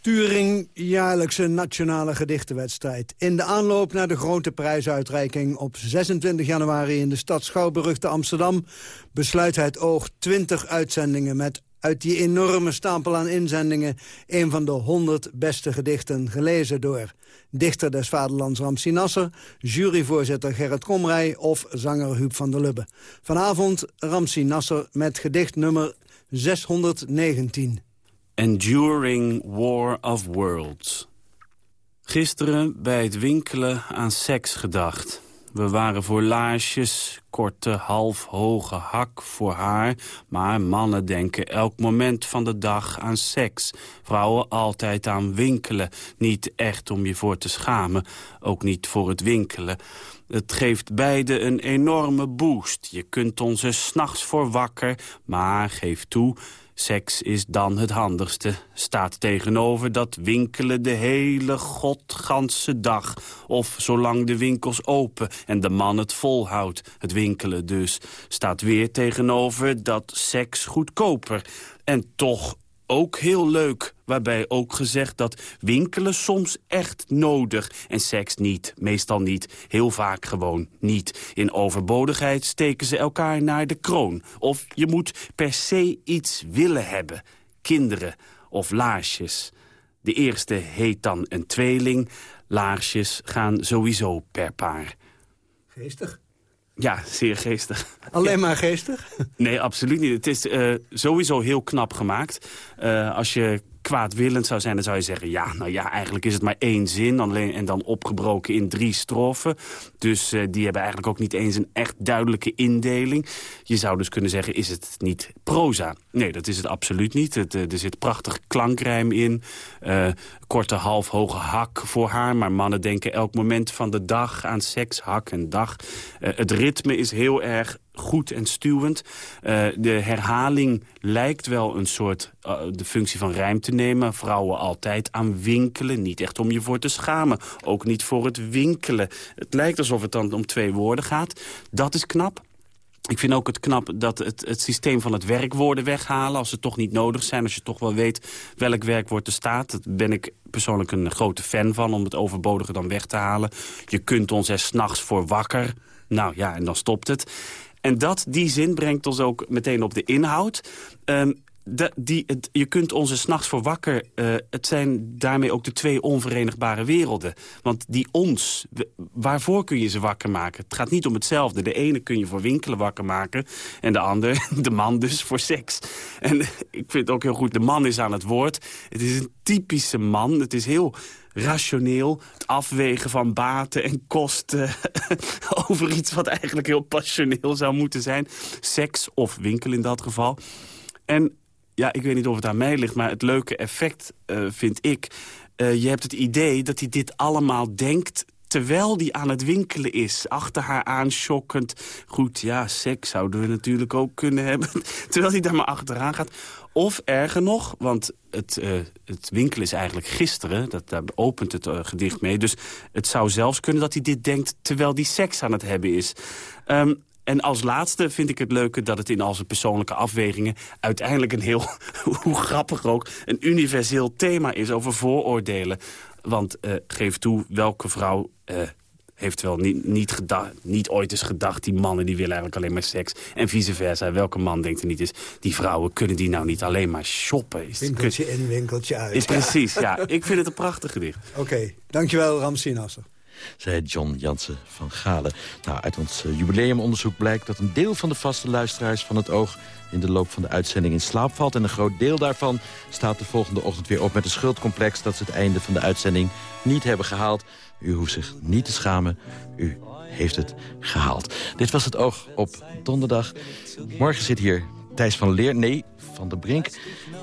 Turing jaarlijkse nationale gedichtenwedstrijd. In de aanloop naar de grote prijsuitreiking op 26 januari in de stad Schouwburg te Amsterdam... besluit het oog 20 uitzendingen met uit die enorme stapel aan inzendingen... een van de 100 beste gedichten gelezen door dichter des vaderlands Ramsi Nasser... juryvoorzitter Gerrit Komrij of zanger Huub van der Lubbe. Vanavond Ramsi Nasser met gedicht nummer 619. Enduring War of Worlds. Gisteren bij het winkelen aan seks gedacht. We waren voor laarsjes, korte, half hoge hak voor haar. Maar mannen denken elk moment van de dag aan seks. Vrouwen altijd aan winkelen. Niet echt om je voor te schamen. Ook niet voor het winkelen. Het geeft beide een enorme boost. Je kunt ons er s'nachts voor wakker. Maar geef toe... Seks is dan het handigste. Staat tegenover dat winkelen de hele godganse dag. Of zolang de winkels open en de man het volhoudt. Het winkelen dus. Staat weer tegenover dat seks goedkoper. En toch ook heel leuk. Waarbij ook gezegd dat winkelen soms echt nodig. En seks niet, meestal niet, heel vaak gewoon niet. In overbodigheid steken ze elkaar naar de kroon. Of je moet per se iets willen hebben. Kinderen of laarsjes. De eerste heet dan een tweeling. Laarsjes gaan sowieso per paar. Geestig. Ja, zeer geestig. Alleen maar geestig? Nee, absoluut niet. Het is uh, sowieso heel knap gemaakt. Uh, als je kwaadwillend zou zijn, dan zou je zeggen... ja, nou ja, eigenlijk is het maar één zin alleen, en dan opgebroken in drie strofen. Dus uh, die hebben eigenlijk ook niet eens een echt duidelijke indeling. Je zou dus kunnen zeggen, is het niet proza? Nee, dat is het absoluut niet. Het, uh, er zit prachtig klankrijm in. Uh, korte halfhoge hak voor haar. Maar mannen denken elk moment van de dag aan seks, hak en dag. het ritme is heel erg goed en stuwend. Uh, de herhaling lijkt wel een soort uh, de functie van rijm te nemen. Vrouwen altijd aan winkelen. Niet echt om je voor te schamen. Ook niet voor het winkelen. Het lijkt alsof het dan om twee woorden gaat. Dat is knap. Ik vind ook het knap dat het, het systeem van het werkwoorden weghalen... als ze toch niet nodig zijn, als je toch wel weet welk werkwoord er staat. Daar ben ik persoonlijk een grote fan van om het overbodige dan weg te halen. Je kunt ons er s'nachts voor wakker. Nou ja, en dan stopt het. En dat, die zin brengt ons ook meteen op de inhoud. De, die, je kunt ons er s'nachts voor wakker. Uh, het zijn daarmee ook de twee onverenigbare werelden. Want die ons, waarvoor kun je ze wakker maken? Het gaat niet om hetzelfde. De ene kun je voor winkelen wakker maken. En de ander, de man dus, voor seks. En ik vind ook heel goed, de man is aan het woord. Het is een typische man. Het is heel rationeel. Het afwegen van baten en kosten over iets wat eigenlijk heel passioneel zou moeten zijn. Seks of winkel in dat geval. En ja, ik weet niet of het aan mij ligt, maar het leuke effect uh, vind ik... Uh, je hebt het idee dat hij dit allemaal denkt terwijl die aan het winkelen is. Achter haar aanschokkend. Goed, ja, seks zouden we natuurlijk ook kunnen hebben. terwijl hij daar maar achteraan gaat. Of erger nog, want het, uh, het winkelen is eigenlijk gisteren. Dat, daar opent het uh, gedicht mee. Dus het zou zelfs kunnen dat hij dit denkt... terwijl die seks aan het hebben is. Um, en als laatste vind ik het leuke dat het in al zijn persoonlijke afwegingen... uiteindelijk een heel, hoe grappig ook, een universeel thema is over vooroordelen. Want uh, geef toe, welke vrouw heeft wel niet, niet, gedacht, niet ooit eens gedacht... die mannen die willen eigenlijk alleen maar seks. En vice versa. Welke man denkt er niet eens... die vrouwen kunnen die nou niet alleen maar shoppen? Is, winkeltje in, winkeltje uit. Is precies, ja. Ik vind het een prachtig gedicht. Oké, okay. dankjewel Ramsey Nasser zei John Jansen van Galen. Nou, uit ons uh, jubileumonderzoek blijkt dat een deel van de vaste luisteraars van het oog... in de loop van de uitzending in slaap valt. En een groot deel daarvan staat de volgende ochtend weer op met een schuldcomplex... dat ze het einde van de uitzending niet hebben gehaald. U hoeft zich niet te schamen. U heeft het gehaald. Dit was het oog op donderdag. Morgen zit hier Thijs van Leer, nee, van de Brink.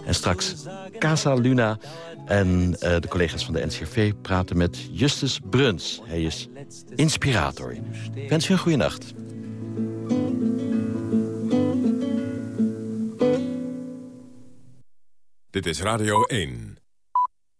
En straks Casa Luna en uh, de collega's van de NCRV praten met Justus Bruns. Hij is inspirator. Wens u een goede nacht. Dit is Radio 1.